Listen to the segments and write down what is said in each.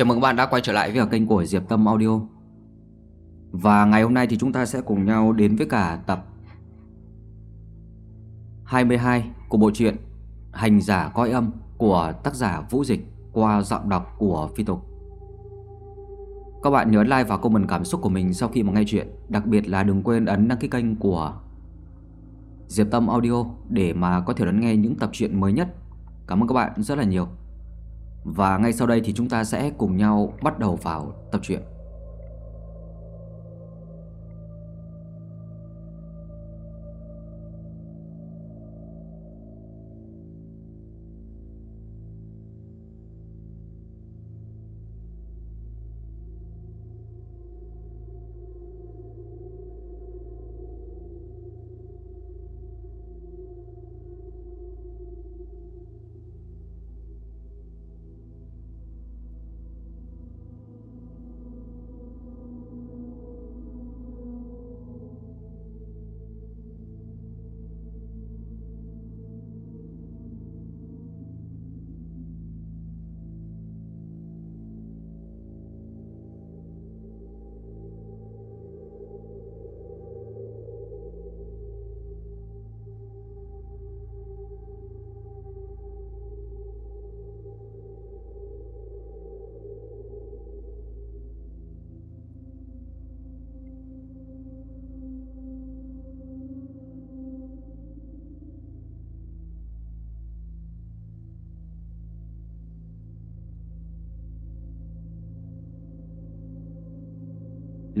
Chào mừng các bạn đã quay trở lại với kênh của Diệp Tâm Audio. Và ngày hôm nay thì chúng ta sẽ cùng nhau đến với cả tập 22 của bộ truyện Hành giả coi âm của tác giả Vũ Dịch qua giọng đọc của Phi Tục. Các bạn nhớ like và comment cảm xúc của mình sau khi mà nghe chuyện, Đặc biệt là đừng quên ấn đăng ký kênh của Diệp Tâm Audio để mà có thể đón nghe những tập truyện mới nhất. Cảm ơn các bạn rất là nhiều và ngay sau đây thì chúng ta sẽ cùng nhau bắt đầu vào tập truyện.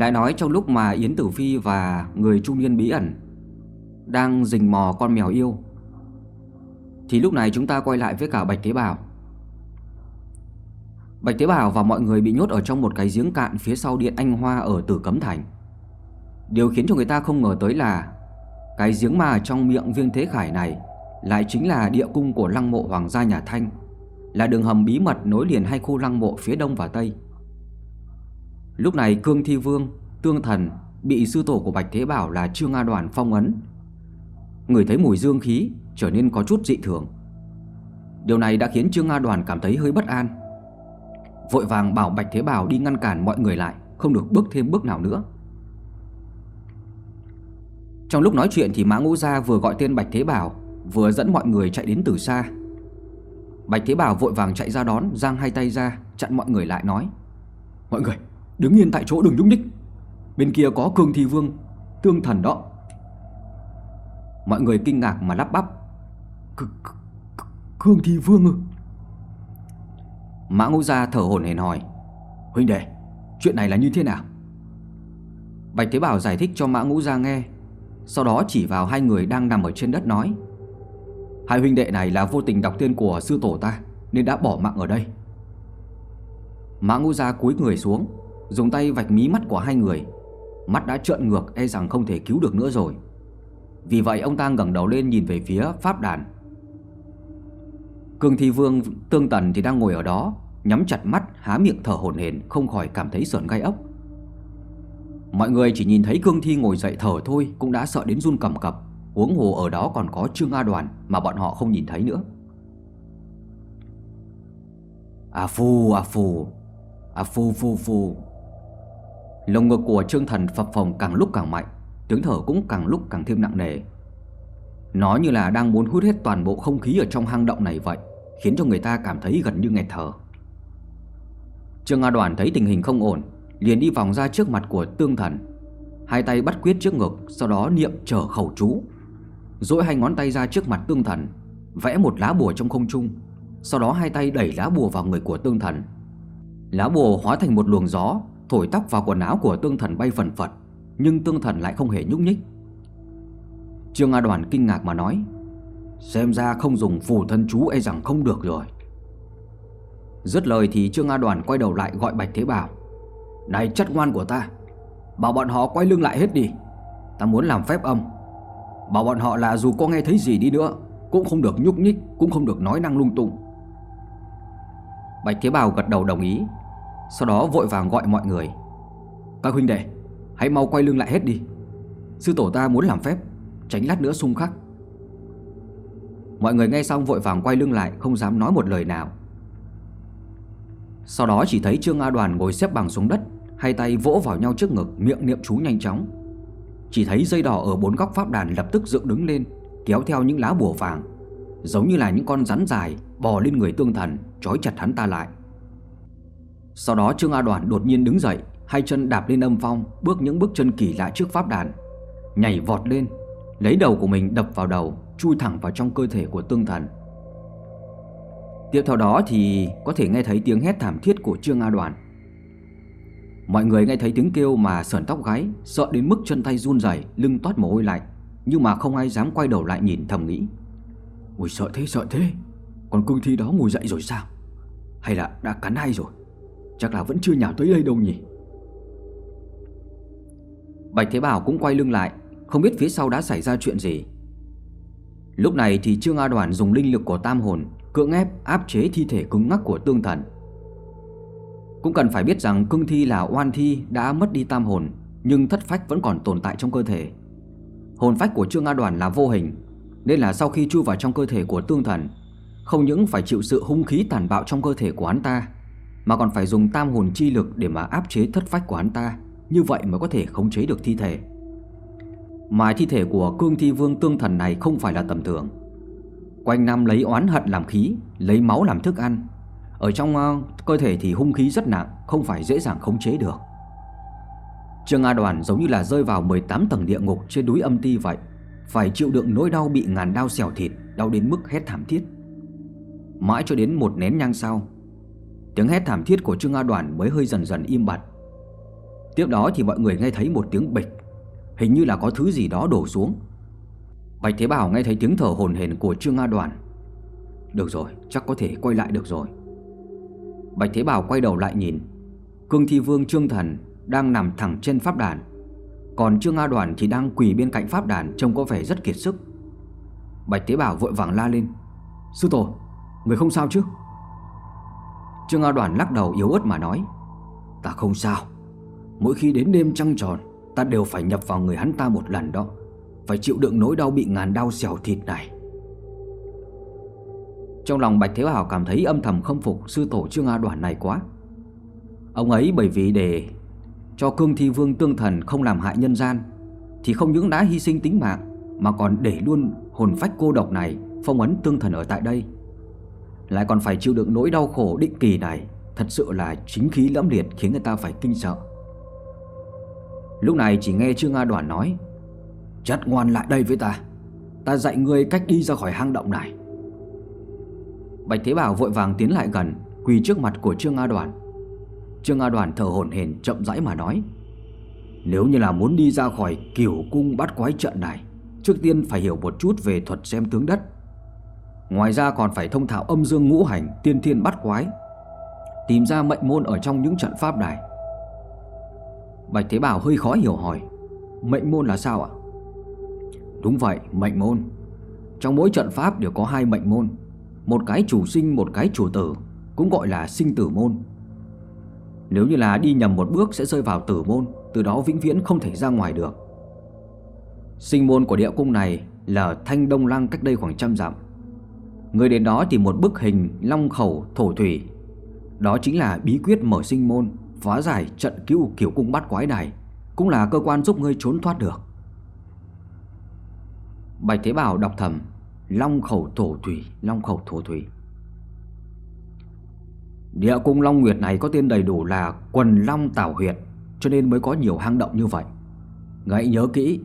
Lại nói trong lúc mà Yến Tử Phi và người trung niên bí ẩn Đang rình mò con mèo yêu, Thì lúc này chúng ta quay lại với cả Bạch tế Bảo Bạch tế Bảo và mọi người bị nhốt ở trong một cái giếng cạn phía sau điện Anh Hoa ở Tử Cấm Thành. Điều khiến cho người ta không ngờ tới là Cái giếng mà trong miệng viên thế khải này Lại chính là địa cung của lăng mộ Hoàng gia nhà Thanh, Là đường hầm bí mật nối liền hai khu lăng mộ phía đông và tây. Lúc này Cương Thi Vương, Tương Thần bị sư tổ của Bạch Thế Bảo là Trương A Đoàn phong ấn. Người thấy mùi dương khí trở nên có chút dị thường. Điều này đã khiến Trương A Đoàn cảm thấy hơi bất an. Vội vàng bảo Bạch Thế Bảo đi ngăn cản mọi người lại, không được bước thêm bước nào nữa. Trong lúc nói chuyện thì Mã Ngũ Gia vừa gọi tên Bạch Thế Bảo, vừa dẫn mọi người chạy đến từ xa. Bạch Thế Bảo vội vàng chạy ra đón, giang hai tay ra, chặn mọi người lại nói: "Mọi người, Đứng yên tại chỗ đừng nhúc nhích. Bên kia có cương thi vương, Tương thần đó. Mọi người kinh ngạc mà lắp bắp. Cương thi vương ư? Mã ngũ gia thở hổn hển hỏi. Huynh đệ, Chuyện này là như thế nào? Bạch Thế Bảo giải thích cho Mã Ngũ Gia nghe. Sau đó chỉ vào hai người đang nằm ở trên đất nói. Hai huynh đệ này là vô tình đọc tên của sư tổ ta, Nên đã bỏ mạng ở đây. Mã Ngũ Gia cúi người xuống. Dùng tay vạch mí mắt của hai người. Mắt đã trợn ngược e rằng không thể cứu được nữa rồi. Vì vậy, ông ta ngẩng đầu lên nhìn về phía pháp đàn. Cương Thi Vương Tương Tần thì đang ngồi ở đó, Nhắm chặt mắt, há miệng thở hổn hển, Không khỏi cảm thấy sợn gai ốc. Mọi người chỉ nhìn thấy Cương Thi ngồi dậy thở thôi, Cũng đã sợ đến run cầm cập, Huống hồ ở đó còn có Trương A Đoàn Mà bọn họ không nhìn thấy nữa. À phù à phù À phù phù phù Lồng ngực của Trương Thần phập phồng càng lúc càng mạnh, Tiếng thở cũng càng lúc càng thêm nặng nề. Nó như là đang muốn hút hết toàn bộ không khí ở trong hang động này vậy, Khiến cho người ta cảm thấy gần như nghẹt thở. Trương A Đoàn thấy tình hình không ổn, Liền đi vòng ra trước mặt của tương thần, Hai tay bắt quyết trước ngực, Sau đó niệm trở khẩu chú. Rồi hai ngón tay ra trước mặt tương thần, Vẽ một lá bùa trong không trung, Sau đó hai tay đẩy lá bùa vào người của tương thần. Lá bùa hóa thành một luồng gió Thổi tóc vào quần áo của tương thần bay phần phật, Nhưng tương thần lại không hề nhúc nhích. Trương A Đoàn kinh ngạc mà nói, Xem ra không dùng phù thân chú e rằng không được rồi. Dứt lời thì Trương A Đoàn quay đầu lại gọi Bạch Thế Bảo, Này chất ngoan của ta, Bảo bọn họ quay lưng lại hết đi. Ta muốn làm phép âm. Bảo bọn họ là dù có nghe thấy gì đi nữa, Cũng không được nhúc nhích, Cũng không được nói năng lung tung. Bạch Thế Bảo gật đầu đồng ý sau đó vội vàng gọi mọi người. Các huynh đệ, Hãy mau quay lưng lại hết đi. Sư tổ ta muốn làm phép, Tránh lát nữa xung khắc. Mọi người nghe xong vội vàng quay lưng lại, Không dám nói một lời nào. Sau đó chỉ thấy Trương A Đoàn ngồi xếp bằng xuống đất, Hai tay vỗ vào nhau trước ngực, Miệng niệm chú nhanh chóng. Chỉ thấy dây đỏ ở bốn góc pháp đàn lập tức dựng đứng lên, Kéo theo những lá bùa vàng, Giống như là những con rắn dài Bò lên người tương thần, Trói chặt hắn ta lại. Sau đó Trương A Đoàn đột nhiên đứng dậy Hai chân đạp lên âm phong Bước những bước chân kỳ lạ trước pháp đàn. Nhảy vọt lên Lấy đầu của mình đập vào đầu Chui thẳng vào trong cơ thể của tương thần. Tiếp theo đó thì có thể nghe thấy tiếng hét thảm thiết của Trương A Đoàn. Mọi người nghe thấy tiếng kêu mà sờn tóc gáy Sợ đến mức chân tay run rẩy, lưng toát mồ hôi lạnh Nhưng mà không ai dám quay đầu lại nhìn thầm nghĩ. Ôi sợ thế sợ thế. Còn cương thi đó ngồi dậy rồi sao? Hay là đã cắn ai rồi? Chắc là vẫn chưa nhào tới đây đâu nhỉ? Bạch Thế Bảo cũng quay lưng lại, Không biết phía sau đã xảy ra chuyện gì. Lúc này thì Trương A Đoàn dùng linh lực của tam hồn Cưỡng ép áp chế thi thể cứng ngắc của tương thần. Cũng cần phải biết rằng cương thi là oan thi đã mất đi tam hồn, Nhưng thất phách vẫn còn tồn tại trong cơ thể. Hồn phách của Trương A Đoàn là vô hình, Nên là sau khi chui vào trong cơ thể của tương thần, Không những phải chịu sự hung khí tàn bạo trong cơ thể của hắn ta mà còn phải dùng tam hồn chi lực để mà áp chế thất phách của hắn ta. Như vậy mới có thể khống chế được thi thể. Mà thi thể của cương thi vương tương thần này không phải là tầm thường. Quanh năm lấy oán hận làm khí Lấy máu làm thức ăn. Ở trong uh, cơ thể thì hung khí rất nặng Không phải dễ dàng khống chế được. Trương A Đoàn giống như là rơi vào 18 tầng địa ngục trên núi âm ti vậy Phải chịu đựng nỗi đau bị ngàn đau xẻo thịt Đau đến mức hét thảm thiết. Mãi cho đến một nén nhang sau Tiếng hét thảm thiết của Trương A Đoàn mới hơi dần dần im bặt. Tiếp đó thì mọi người nghe thấy một tiếng bịch. Hình như là có thứ gì đó đổ xuống. Bạch Thế Bảo nghe thấy tiếng thở hồn hển của Trương A Đoàn. Được rồi, chắc có thể quay lại được rồi. Bạch Thế Bảo quay đầu lại nhìn. Cương Thi Vương Trương Thần đang nằm thẳng trên pháp đàn. Còn Trương A Đoàn thì đang quỳ bên cạnh pháp đàn Trông có vẻ rất kiệt sức. Bạch Thế Bảo vội vàng la lên. Sư tổ, người không sao chứ? Trương A Đoàn lắc đầu yếu ớt mà nói, Ta không sao. Mỗi khi đến đêm trăng tròn, Ta đều phải nhập vào người hắn ta một lần đó. Phải chịu đựng nỗi đau bị ngàn đau xẻo thịt này. Trong lòng Bạch Thế Hảo cảm thấy âm thầm không phục sư tổ Trương A Đoàn này quá. Ông ấy bởi vì để cho cương thi vương tương thần không làm hại nhân gian, Thì không những đã hy sinh tính mạng, Mà còn để luôn hồn phách cô độc này phong ấn tương thần ở tại đây. Lại còn phải chịu đựng nỗi đau khổ định kỳ này. Thật sự là chính khí lẫm liệt khiến người ta phải kinh sợ. Lúc này chỉ nghe Trương A Đoàn nói Chất ngoan lại đây với ta. Ta dạy ngươi cách đi ra khỏi hang động này. Bạch Thế Bảo vội vàng tiến lại gần, Quỳ trước mặt của Trương A Đoàn. Trương A Đoàn thở hổn hển, chậm rãi mà nói, Nếu như là muốn đi ra khỏi kiểu cung bắt quái trận này, Trước tiên phải hiểu một chút về thuật xem tướng đất. Ngoài ra còn phải thông thạo âm dương ngũ hành Tiên thiên bắt quái Tìm ra mệnh môn ở trong những trận pháp đài Bạch Thế Bảo hơi khó hiểu hỏi Mệnh môn là sao ạ? Đúng vậy, mệnh môn. Trong mỗi trận pháp đều có hai mệnh môn Một cái chủ sinh, một cái chủ tử Cũng gọi là sinh tử môn. Nếu như là đi nhầm một bước sẽ rơi vào tử môn Từ đó vĩnh viễn không thể ra ngoài được. Sinh môn của địa cung này là Thanh Đông Lăng cách đây khoảng trăm dặm. Người đến đó tìm một bức hình long khẩu, thổ thủy. Đó chính là bí quyết mở sinh môn, Phá giải trận cứu kiểu cung bắt quái này, Cũng là cơ quan giúp ngươi trốn thoát được. Bạch Thế Bảo đọc thầm, Long khẩu thổ thủy, Long khẩu thổ thủy. Địa cung Long Nguyệt này có tên đầy đủ là Quần Long Tảo Huyệt, Cho nên mới có nhiều hang động như vậy. Ngẫy nhớ kỹ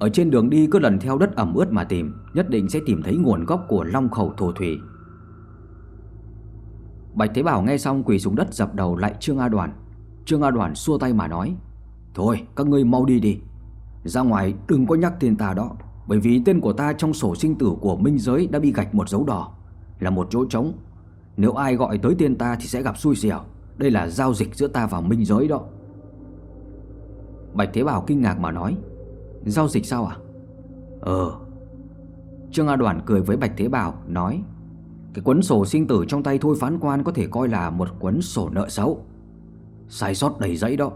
ở trên đường đi cứ lần theo đất ẩm ướt mà tìm, Nhất định sẽ tìm thấy nguồn gốc của Long khẩu thổ thủy. Bạch Thế Bảo nghe xong quỳ xuống đất dập đầu lại Trương A Đoàn. Trương A Đoàn xua tay mà nói, Thôi, các ngươi mau đi đi. Ra ngoài đừng có nhắc tên ta đó, bởi vì tên của ta trong sổ sinh tử của minh giới đã bị gạch một dấu đỏ, Là một chỗ trống. Nếu ai gọi tới tên ta thì sẽ gặp xui xẻo. Đây là giao dịch giữa ta và minh giới đó. Bạch Thế Bảo kinh ngạc mà nói Giao dịch sao à? Ờ. Trương A Đoàn cười với Bạch Thế Bảo nói Cái cuốn sổ sinh tử trong tay thôi phán quan có thể coi là một cuốn sổ nợ xấu. Sai sót đầy giấy đó.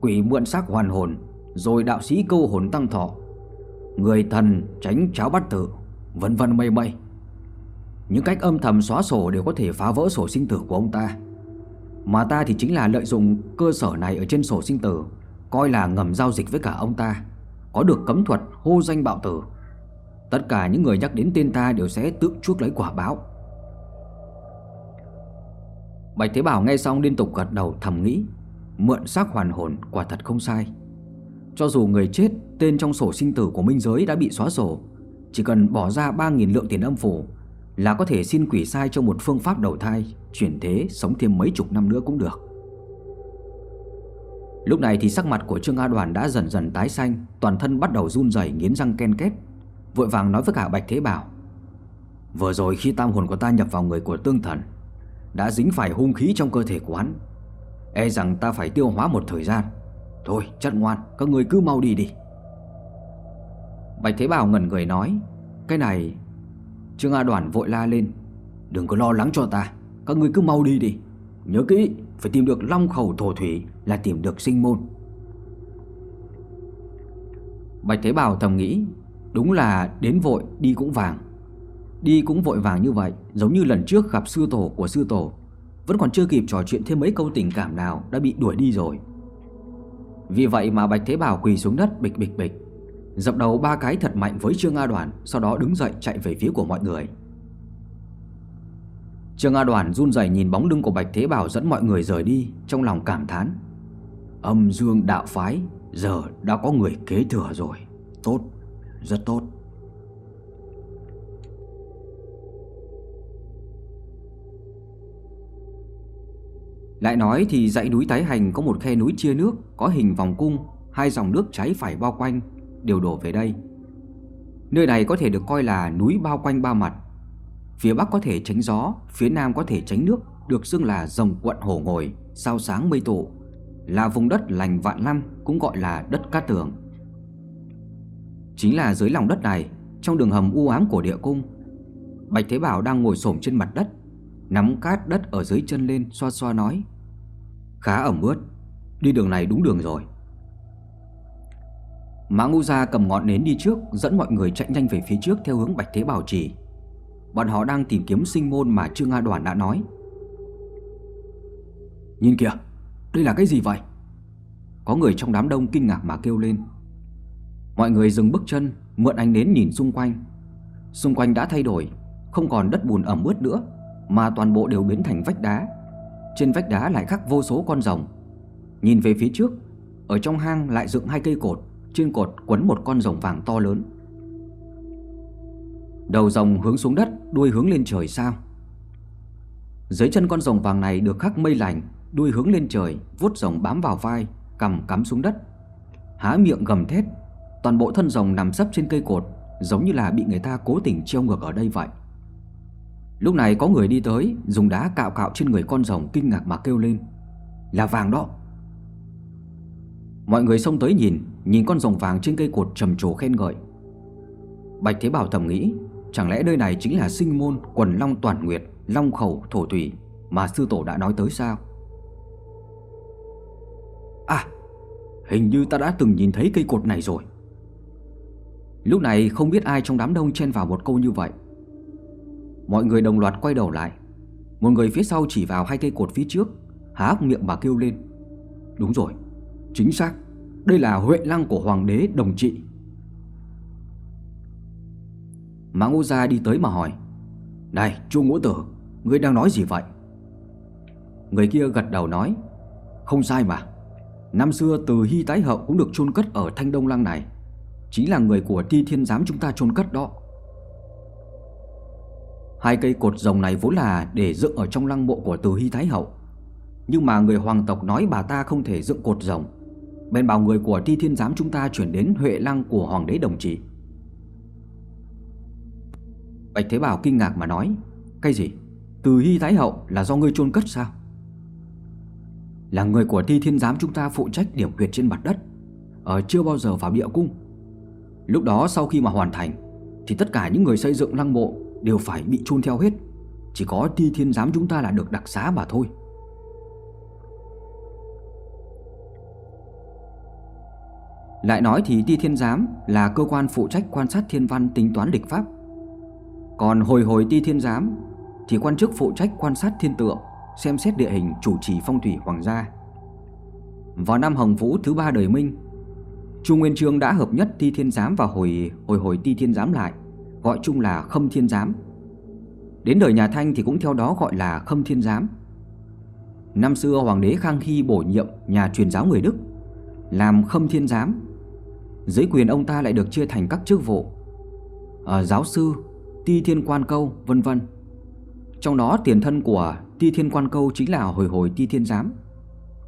Quỷ mượn xác hoàn hồn Rồi đạo sĩ câu hồn tăng thọ. Người thần tránh cháo bắt tử Vân vân mây mây. Những cách âm thầm xóa sổ đều có thể phá vỡ sổ sinh tử của ông ta. Mà ta thì chính là lợi dụng cơ sở này ở trên sổ sinh tử Coi là ngầm giao dịch với cả ông ta có được cấm thuật hô danh bạo tử. Tất cả những người nhắc đến tên ta đều sẽ tự chuốc lấy quả báo. Bạch Thế Bảo nghe xong liên tục gật đầu thầm nghĩ, Mượn xác hoàn hồn quả thật không sai. Cho dù người chết, tên trong sổ sinh tử của minh giới đã bị xóa sổ, Chỉ cần bỏ ra 3.000 lượng tiền âm phủ Là có thể xin quỷ sai cho một phương pháp đầu thai, Chuyển thế sống thêm mấy chục năm nữa cũng được. Lúc này thì sắc mặt của Trương A Đoàn đã dần dần tái xanh, Toàn thân bắt đầu run rẩy nghiến răng ken két, Vội vàng nói với cả Bạch Thế Bảo, Vừa rồi khi tam hồn của ta nhập vào người của tương thần, Đã dính phải hung khí trong cơ thể của hắn. E rằng ta phải tiêu hóa một thời gian. Thôi chất ngoan, Các người cứ mau đi đi. Bạch Thế Bảo ngẩn người nói, Cái này Trương A Đoàn vội la lên, Đừng có lo lắng cho ta, Các người cứ mau đi đi. Nhớ kỹ phải tìm được long khẩu thổ thủy Là tìm được sinh môn. Bạch Thế Bảo thầm nghĩ, Đúng là đến vội, đi cũng vàng. Đi cũng vội vàng như vậy, Giống như lần trước gặp sư tổ của sư tổ, Vẫn còn chưa kịp trò chuyện thêm mấy câu tình cảm nào Đã bị đuổi đi rồi. Vì vậy mà Bạch Thế Bảo quỳ xuống đất bịch bịch bịch, Dập đầu ba cái thật mạnh với Trương A Đoàn, Sau đó đứng dậy chạy về phía của mọi người. Trương A Đoàn run rẩy nhìn bóng lưng của Bạch Thế Bảo dẫn mọi người rời đi, Trong lòng cảm thán. Âm dương đạo phái, Giờ đã có người kế thừa rồi. Tốt, rất tốt. Lại nói thì dãy núi Tái Hành có một khe núi chia nước, Có hình vòng cung, Hai dòng nước cháy phải bao quanh, Đều đổ về đây. Nơi này có thể được coi là núi bao quanh ba mặt. Phía bắc có thể tránh gió, Phía nam có thể tránh nước, Được xưng là rồng quận hổ ngồi, Sao sáng mây tụ. Là vùng đất lành vạn năm, Cũng gọi là đất cát tường. Chính là dưới lòng đất này, Trong đường hầm u ám của địa cung, Bạch Thế Bảo đang ngồi xổm trên mặt đất, Nắm cát đất ở dưới chân lên, Xoa xoa nói, Khá ẩm ướt, Đi đường này đúng đường rồi. Mã Ngũ Gia cầm ngọn nến đi trước, Dẫn mọi người chạy nhanh về phía trước Theo hướng Bạch Thế Bảo chỉ. Bọn họ đang tìm kiếm sinh môn mà Trương A Đoàn đã nói. Nhìn kìa, Đây là cái gì vậy? Có người trong đám đông kinh ngạc mà kêu lên. Mọi người dừng bước chân, Mượn ánh nến nhìn xung quanh. Xung quanh đã thay đổi, Không còn đất bùn ẩm ướt nữa, Mà toàn bộ đều biến thành vách đá. Trên vách đá lại khắc vô số con rồng. Nhìn về phía trước, Ở trong hang lại dựng hai cây cột, Trên cột quấn một con rồng vàng to lớn. Đầu rồng hướng xuống đất, Đuôi hướng lên trời sao? Dưới chân con rồng vàng này được khắc mây lành, Đuôi hướng lên trời, Vuốt rồng bám vào vai, Cầm cắm xuống đất. Há miệng gầm thét, Toàn bộ thân rồng nằm sấp trên cây cột, Giống như là bị người ta cố tình treo ngược ở đây vậy. Lúc này có người đi tới, Dùng đá cạo cạo trên người con rồng Kinh ngạc mà kêu lên. Là vàng đó. Mọi người xông tới nhìn Nhìn con rồng vàng trên cây cột trầm trồ khen ngợi. Bạch Thế Bảo thầm nghĩ Chẳng lẽ nơi này chính là sinh môn Quần Long Toàn Nguyệt Long Khẩu Thổ Thủy Mà sư tổ đã nói tới sao? À Hình như ta đã từng nhìn thấy cây cột này rồi. Lúc này không biết ai trong đám đông chen vào một câu như vậy. Mọi người đồng loạt quay đầu lại. Một người phía sau chỉ vào hai cây cột phía trước Há hốc miệng mà kêu lên. Đúng rồi, chính xác. Đây là Huệ Lăng của Hoàng đế Đồng Trị. Mã Ngũ Gia đi tới mà hỏi, Này, chu ngũ tử, Ngươi đang nói gì vậy? Người kia gật đầu nói, Không sai mà. Năm xưa từ Hy Tái Hậu cũng được chôn cất ở Thanh Đông Lăng này. Chính là người của Ti Thiên Giám chúng ta chôn cất đó. Hai cây cột rồng này vốn là để dựng ở trong lăng mộ của Từ Hy Thái Hậu. Nhưng mà người hoàng tộc nói bà ta không thể dựng cột rồng. Bên bảo người của Ti Thiên Giám chúng ta chuyển đến Huệ Lăng của Hoàng đế Đồng trị. Bạch Thế Bảo kinh ngạc mà nói, Cái gì? Từ Hy Thái Hậu là do ngươi chôn cất sao? Là người của thi Thiên Giám chúng ta phụ trách điểm huyệt trên mặt đất Ở chưa bao giờ vào địa cung Lúc đó sau khi mà hoàn thành, Thì tất cả những người xây dựng lăng mộ Đều phải bị chôn theo hết Chỉ có thi thiên giám chúng ta là được đặc xá mà thôi Lại nói thì ti thiên giám Là cơ quan phụ trách quan sát thiên văn tính toán lịch pháp còn hồi hồi ti thiên giám Thì quan chức phụ trách quan sát thiên tượng xem xét địa hình chủ trì phong thủy hoàng gia. Vào năm Hồng Vũ thứ ba đời Minh, Chu Nguyên Trương đã hợp nhất Ti Thiên Giám và hồi hồi hồi Ti Thiên Giám lại, gọi chung là Khâm Thiên Giám. Đến đời nhà Thanh thì cũng theo đó gọi là Khâm Thiên Giám. Năm xưa Hoàng đế Khang Hy bổ nhiệm nhà truyền giáo người Đức làm Khâm Thiên Giám. Dưới quyền ông ta lại được chia thành các chức vụ à, giáo sư, ti thiên quan câu, vân vân. Trong đó tiền thân của ti thiên quan câu chính là hồi hồi ti thiên giám.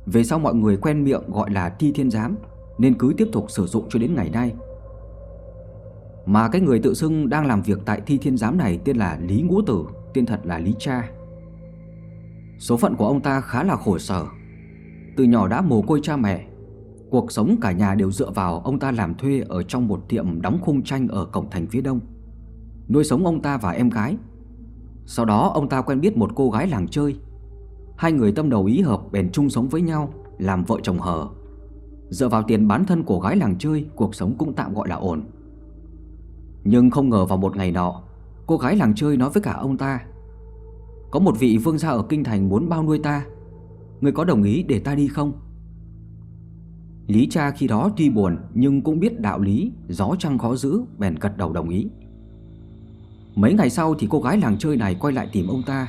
Về sau mọi người quen miệng gọi là ti thiên giám nên cứ tiếp tục sử dụng cho đến ngày nay. Mà cái người tự xưng đang làm việc tại thi thiên giám này tên là Lý Ngũ Tử, tên thật là Lý Cha. Số phận của ông ta khá là khổ sở. Từ nhỏ đã mồ côi cha mẹ, cuộc sống cả nhà đều dựa vào ông ta làm thuê ở trong một tiệm đóng khung tranh ở cổng thành phía đông. Nuôi sống ông ta và em gái. Sau đó ông ta quen biết một cô gái làng chơi. Hai người tâm đầu ý hợp bèn chung sống với nhau, làm vợ chồng hờ. Dựa vào tiền bán thân của gái làng chơi, cuộc sống cũng tạm gọi là ổn. Nhưng không ngờ vào một ngày nọ Cô gái làng chơi nói với cả ông ta Có một vị vương gia ở Kinh Thành muốn bao nuôi ta Người có đồng ý để ta đi không? Lý cha khi đó tuy buồn nhưng cũng biết đạo lý Gió trăng khó giữ bèn gật đầu đồng ý Mấy ngày sau thì cô gái làng chơi này quay lại tìm ông ta.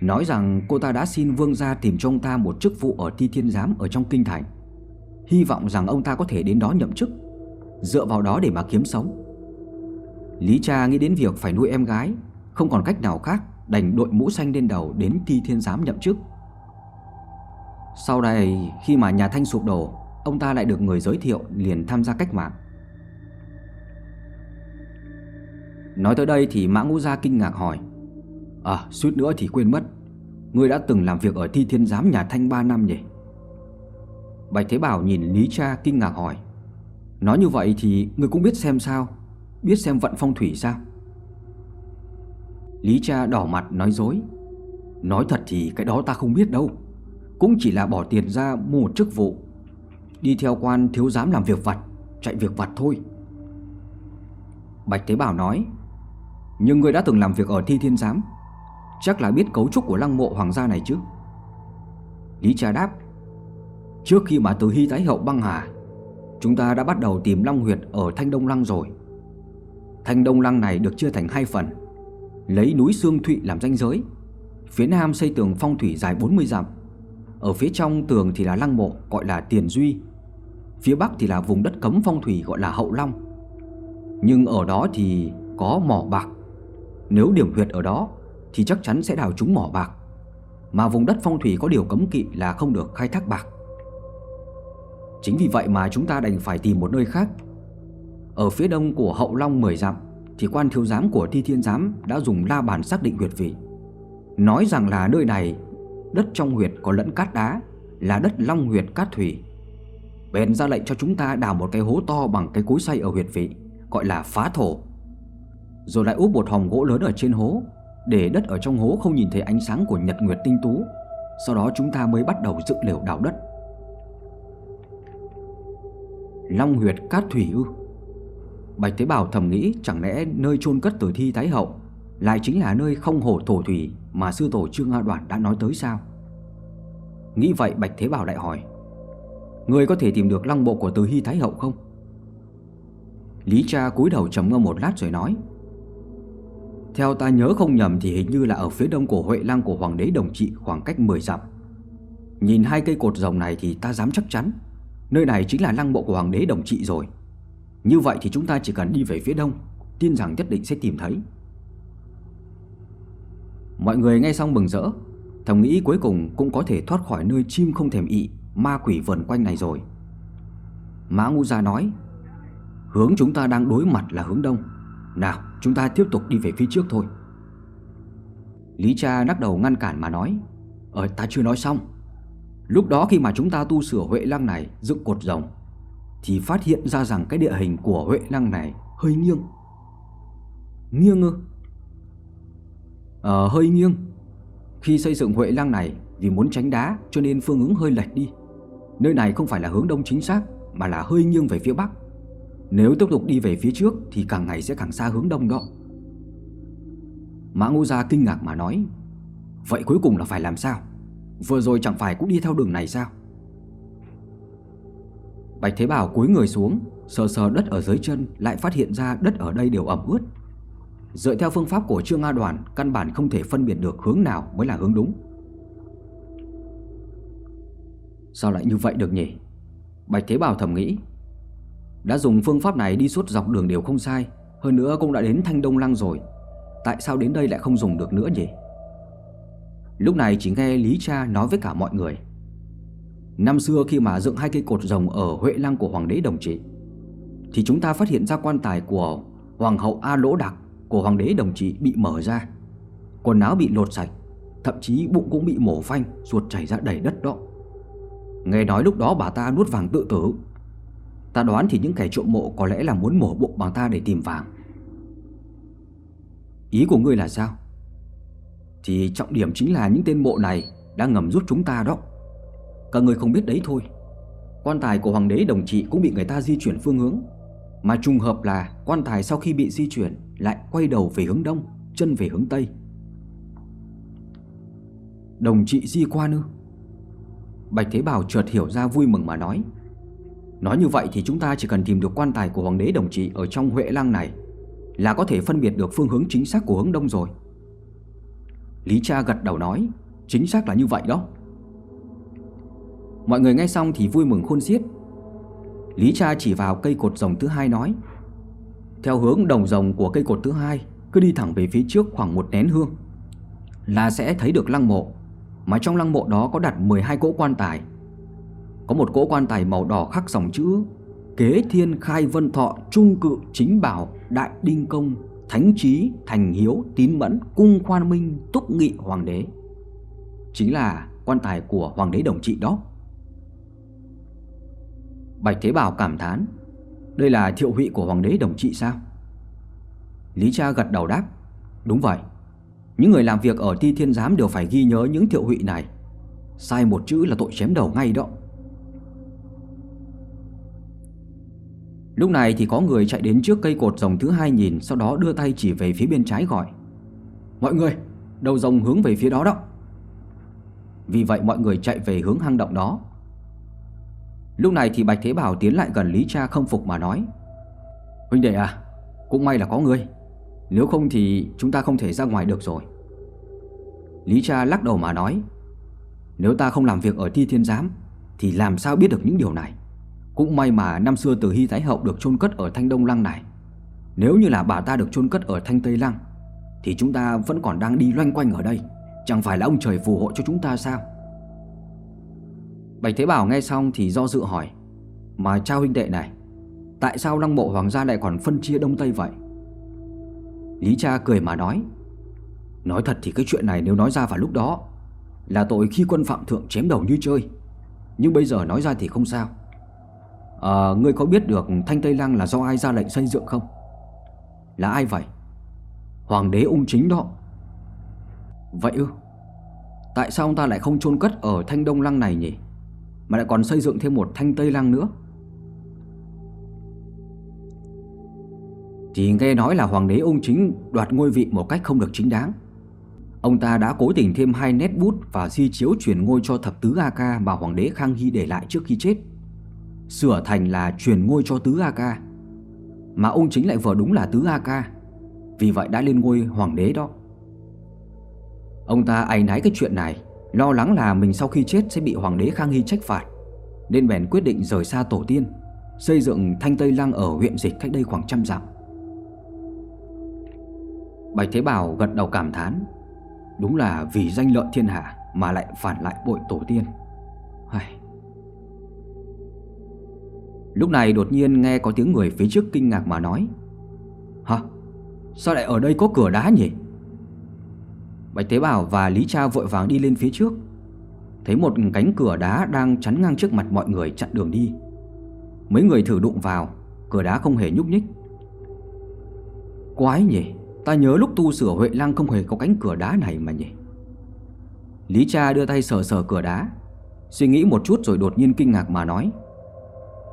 Nói rằng cô ta đã xin vương gia tìm cho ông ta một chức vụ ở Ti Thiên Giám ở trong kinh thành. Hy vọng rằng ông ta có thể đến đó nhậm chức, Dựa vào đó để mà kiếm sống. Lý cha nghĩ đến việc phải nuôi em gái, Không còn cách nào khác, Đành đội mũ xanh lên đầu đến thi thiên giám nhậm chức. Sau đây, khi mà nhà Thanh sụp đổ, Ông ta lại được người giới thiệu liền tham gia cách mạng. Nói tới đây thì Mã Ngũ Gia kinh ngạc hỏi. À suýt nữa thì quên mất. Ngươi đã từng làm việc ở thi thiên giám nhà Thanh 3 năm nhỉ? Bạch Thế Bảo nhìn Lý Cha kinh ngạc hỏi. Nói như vậy thì ngươi cũng biết xem sao? Biết xem vận phong thủy sao? Lý cha đỏ mặt nói dối. Nói thật thì cái đó ta không biết đâu. Cũng chỉ là bỏ tiền ra mua một chức vụ. Đi theo quan thiếu giám làm việc vặt, Chạy việc vặt thôi. Bạch Thế Bảo nói. Nhưng người đã từng làm việc ở thi thiên giám, Chắc là biết cấu trúc của lăng mộ hoàng gia này chứ. Lý cha đáp, Trước khi mà từ Hy Thái Hậu băng hà, Chúng ta đã bắt đầu tìm Long Huyệt ở Thanh Đông Lăng rồi. Thanh Đông Lăng này được chia thành hai phần, Lấy núi Sương Thụy làm ranh giới, Phía nam xây tường phong thủy dài 40 dặm, Ở phía trong tường thì là lăng mộ, gọi là Tiền Duy, Phía bắc thì là vùng đất cấm phong thủy, gọi là Hậu Long. Nhưng ở đó thì có mỏ bạc. Nếu điểm huyệt ở đó, thì chắc chắn sẽ đào trúng mỏ bạc. Mà vùng đất phong thủy có điều cấm kỵ là không được khai thác bạc. Chính vì vậy mà chúng ta đành phải tìm một nơi khác. Ở phía đông của hậu long 10 dặm, Thì quan thiếu giám của thi thiên giám Đã dùng la bàn xác định huyệt vị. Nói rằng là nơi này, Đất trong huyệt có lẫn cát đá, Là đất long huyệt cát thủy. Bèn ra lệnh cho chúng ta đào một cái hố to Bằng cái cối xay ở huyệt vị, Gọi là phá thổ. Rồi lại úp một hòm gỗ lớn ở trên hố, Để đất ở trong hố không nhìn thấy ánh sáng của nhật nguyệt tinh tú Sau đó chúng ta mới bắt đầu dựng lều đào đất Long huyệt cát thủy ư Bạch Thế Bảo thầm nghĩ chẳng lẽ nơi chôn cất tử thi Thái Hậu lại chính là nơi không hổ thổ thủy mà sư tổ Trương A Đoàn đã nói tới sao? Nghĩ vậy Bạch Thế Bảo lại hỏi Người có thể tìm được long bộ của Từ Hy Thái Hậu không? Lý cha cúi đầu trầm ngâm một lát rồi nói theo ta nhớ không nhầm thì hình như là ở phía đông của Huệ Lăng của Hoàng đế Đồng Trị khoảng cách 10 dặm. Nhìn hai cây cột rồng này thì ta dám chắc chắn, Nơi này chính là lăng mộ của Hoàng đế Đồng Trị rồi. Như vậy thì chúng ta chỉ cần đi về phía đông, Tin rằng nhất định sẽ tìm thấy. Mọi người nghe xong mừng rỡ, Thầm nghĩ cuối cùng cũng có thể thoát khỏi nơi chim không thèm ị, Ma quỷ vần quanh này rồi. Mã Ngu Gia nói, Hướng chúng ta đang đối mặt là hướng đông. Nào chúng ta tiếp tục đi về phía trước thôi Lý cha lắc đầu ngăn cản mà nói Ờ ta chưa nói xong Lúc đó khi mà chúng ta tu sửa Huệ Lăng này Dựng cột rồng thì phát hiện ra rằng cái địa hình của Huệ Lăng này hơi nghiêng. Nghiêng ư? Ờ, hơi nghiêng. Khi xây dựng Huệ Lăng này vì muốn tránh đá cho nên phương hướng hơi lệch đi. Nơi này không phải là hướng đông chính xác mà là hơi nghiêng về phía bắc. Nếu tiếp tục đi về phía trước thì càng ngày sẽ càng xa hướng đông đó. Mã Ngũ Gia kinh ngạc mà nói, Vậy cuối cùng là phải làm sao? Vừa rồi chẳng phải cũng đi theo đường này sao? Bạch Thế Bảo cúi người xuống, Sờ sờ đất ở dưới chân, Lại phát hiện ra đất ở đây đều ẩm ướt. Dựa theo phương pháp của Trương A Đoàn, Căn bản không thể phân biệt được hướng nào mới là hướng đúng. Sao lại như vậy được nhỉ? Bạch Thế Bảo thầm nghĩ. Đã dùng phương pháp này đi suốt dọc đường đều không sai. Hơn nữa cũng đã đến Thanh Đông Lăng rồi. Tại sao đến đây lại không dùng được nữa nhỉ? Lúc này chỉ nghe Lý Cha nói với cả mọi người. Năm xưa khi mà dựng hai cây cột rồng ở Huệ Lăng của Hoàng đế Đồng Trị, Thì chúng ta phát hiện ra quan tài của Hoàng hậu A Lỗ Đặc của Hoàng đế Đồng Trị bị mở ra. Quần áo bị lột sạch, Thậm chí bụng cũng bị mổ phanh, Ruột chảy ra đầy đất đó. Nghe nói lúc đó bà ta nuốt vàng tự tử. Ta đoán thì những kẻ trộm mộ có lẽ là muốn mổ bụng bằng ta để tìm vàng. Ý của ngươi là sao? Thì trọng điểm chính là những tên mộ này Đang ngầm giúp chúng ta đó. Cả người không biết đấy thôi. Quan tài của hoàng đế đồng trị cũng bị người ta di chuyển phương hướng. Mà trùng hợp là quan tài sau khi bị di chuyển Lại quay đầu về hướng đông, Chân về hướng tây. Đồng trị di quan ư Bạch Thế Bảo chợt hiểu ra vui mừng mà nói Nói như vậy thì chúng ta chỉ cần tìm được quan tài của hoàng đế đồng trị Ở trong Huệ Lăng này Là có thể phân biệt được phương hướng chính xác của hướng đông rồi. Lý cha gật đầu nói, Chính xác là như vậy đó. Mọi người nghe xong thì vui mừng khôn xiết. Lý cha chỉ vào cây cột rồng thứ hai nói, Theo hướng đồng rồng của cây cột thứ hai, Cứ đi thẳng về phía trước khoảng một nén hương Là sẽ thấy được lăng mộ, Mà trong lăng mộ đó có đặt 12 cỗ quan tài. Có một cỗ quan tài màu đỏ khắc dòng chữ Kế thiên khai vân thọ trung cự chính bảo đại đinh công Thánh trí, thành hiếu, tín mẫn, cung khoan minh, túc nghị hoàng đế. Chính là quan tài của hoàng đế đồng trị đó. Bạch Thế Bảo cảm thán Đây là thiệu hụy của hoàng đế đồng trị sao? Lý cha gật đầu đáp Đúng vậy. Những người làm việc ở ti thiên giám đều phải ghi nhớ những thiệu hụy này. Sai một chữ là tội chém đầu ngay đó. Lúc này thì có người chạy đến trước cây cột rồng thứ hai nhìn Sau đó đưa tay chỉ về phía bên trái gọi. Mọi người, đầu rồng hướng về phía đó đó. Vì vậy mọi người chạy về hướng hang động đó. Lúc này thì Bạch Thế Bảo tiến lại gần Lý Cha không phục mà nói Huynh đệ à, cũng may là có người Nếu không thì chúng ta không thể ra ngoài được rồi. Lý Cha lắc đầu mà nói Nếu ta không làm việc ở Thi Thiên Giám Thì làm sao biết được những điều này? Cũng may mà năm xưa Từ Hy Thái Hậu được chôn cất ở Thanh Đông Lăng này. Nếu như là bà ta được chôn cất ở Thanh Tây Lăng, Thì chúng ta vẫn còn đang đi loanh quanh ở đây. Chẳng phải là ông trời phù hộ cho chúng ta sao? Bạch Thế Bảo nghe xong thì do dự hỏi, Mà trao huynh đệ này, Tại sao lăng mộ hoàng gia lại còn phân chia đông tây vậy? Lý cha cười mà nói Nói thật thì cái chuyện này nếu nói ra vào lúc đó, Là tội khi quân phạm thượng chém đầu như chơi. Nhưng bây giờ nói ra thì không sao à, Ngươi có biết được Thanh Tây Lăng là do ai ra lệnh xây dựng không? Là ai vậy? Hoàng đế ung chính đó. Vậy ư? Tại sao ông ta lại không chôn cất ở Thanh Đông Lăng này nhỉ? Mà lại còn xây dựng thêm một Thanh Tây Lăng nữa? Thì nghe nói là hoàng đế ung chính đoạt ngôi vị một cách không được chính đáng. Ông ta đã cố tình thêm hai nét bút và di chiếu chuyển ngôi cho thập tứ A Ca mà hoàng đế Khang Hy để lại trước khi chết. Sửa thành là truyền ngôi cho Tứ A Ca Mà ông chính lại vừa đúng là Tứ A Ca Vì vậy đã lên ngôi hoàng đế đó. Ông ta áy náy cái chuyện này, Lo lắng là mình sau khi chết sẽ bị hoàng đế Khang Hy trách phạt, Nên bèn quyết định rời xa tổ tiên, Xây dựng thanh Tây Lăng ở huyện dịch cách đây khoảng trăm dặm. Bạch Thế Bảo gật đầu cảm thán, Đúng là vì danh lợi thiên hạ Mà lại phản lại bội tổ tiên. Hây. Lúc này đột nhiên nghe có tiếng người phía trước kinh ngạc mà nói. Hả? Sao lại ở đây có cửa đá nhỉ? Bạch Tế Bảo và Lý Cha vội vàng đi lên phía trước. Thấy một cánh cửa đá đang chắn ngang trước mặt mọi người chặn đường đi. Mấy người thử đụng vào, Cửa đá không hề nhúc nhích. Quái nhỉ, Ta nhớ lúc tu sửa Huệ Lăng không hề có cánh cửa đá này mà nhỉ. Lý Cha đưa tay sờ sờ cửa đá, Suy nghĩ một chút rồi đột nhiên kinh ngạc mà nói.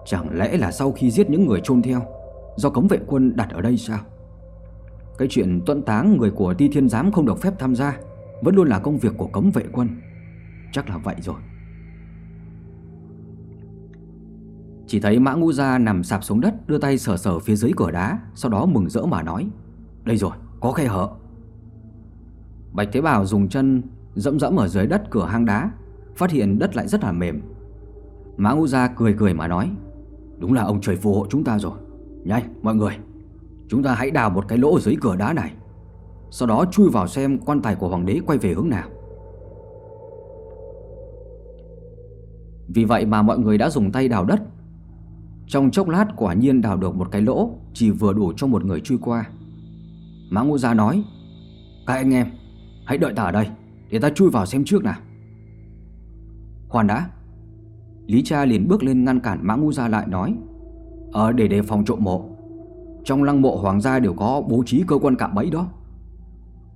Chẳng lẽ là sau khi giết những người chôn theo Do cống vệ quân đặt ở đây sao? Cái chuyện tuẫn táng người của ti thiên giám không được phép tham gia Vẫn luôn là công việc của cấm vệ quân. Chắc là vậy rồi. Chỉ thấy mã ngũ gia nằm sạp xuống đất Đưa tay sờ sờ phía dưới cửa đá Sau đó mừng rỡ mà nói Đây rồi, có khe hở. Bạch Thế Bảo dùng chân dẫm dẫm ở dưới đất cửa hang đá Phát hiện đất lại rất là mềm. Mã ngũ gia cười cười mà nói Đúng là ông trời phù hộ chúng ta rồi. Nhanh, mọi người. Chúng ta hãy đào một cái lỗ dưới cửa đá này. Sau đó chui vào xem quan tài của hoàng đế quay về hướng nào. Vì vậy mà mọi người đã dùng tay đào đất. Trong chốc lát quả nhiên đào được một cái lỗ, Chỉ vừa đủ cho một người chui qua. Mã Ngũ Gia nói, Các anh em, Hãy đợi ta ở đây, Để ta chui vào xem trước nào. Khoan đã Lý cha liền bước lên ngăn cản Mã Ngũ Gia lại, nói Ờ để đề phòng trộm mộ. Trong lăng mộ hoàng gia đều có bố trí cơ quan cạm bẫy đó.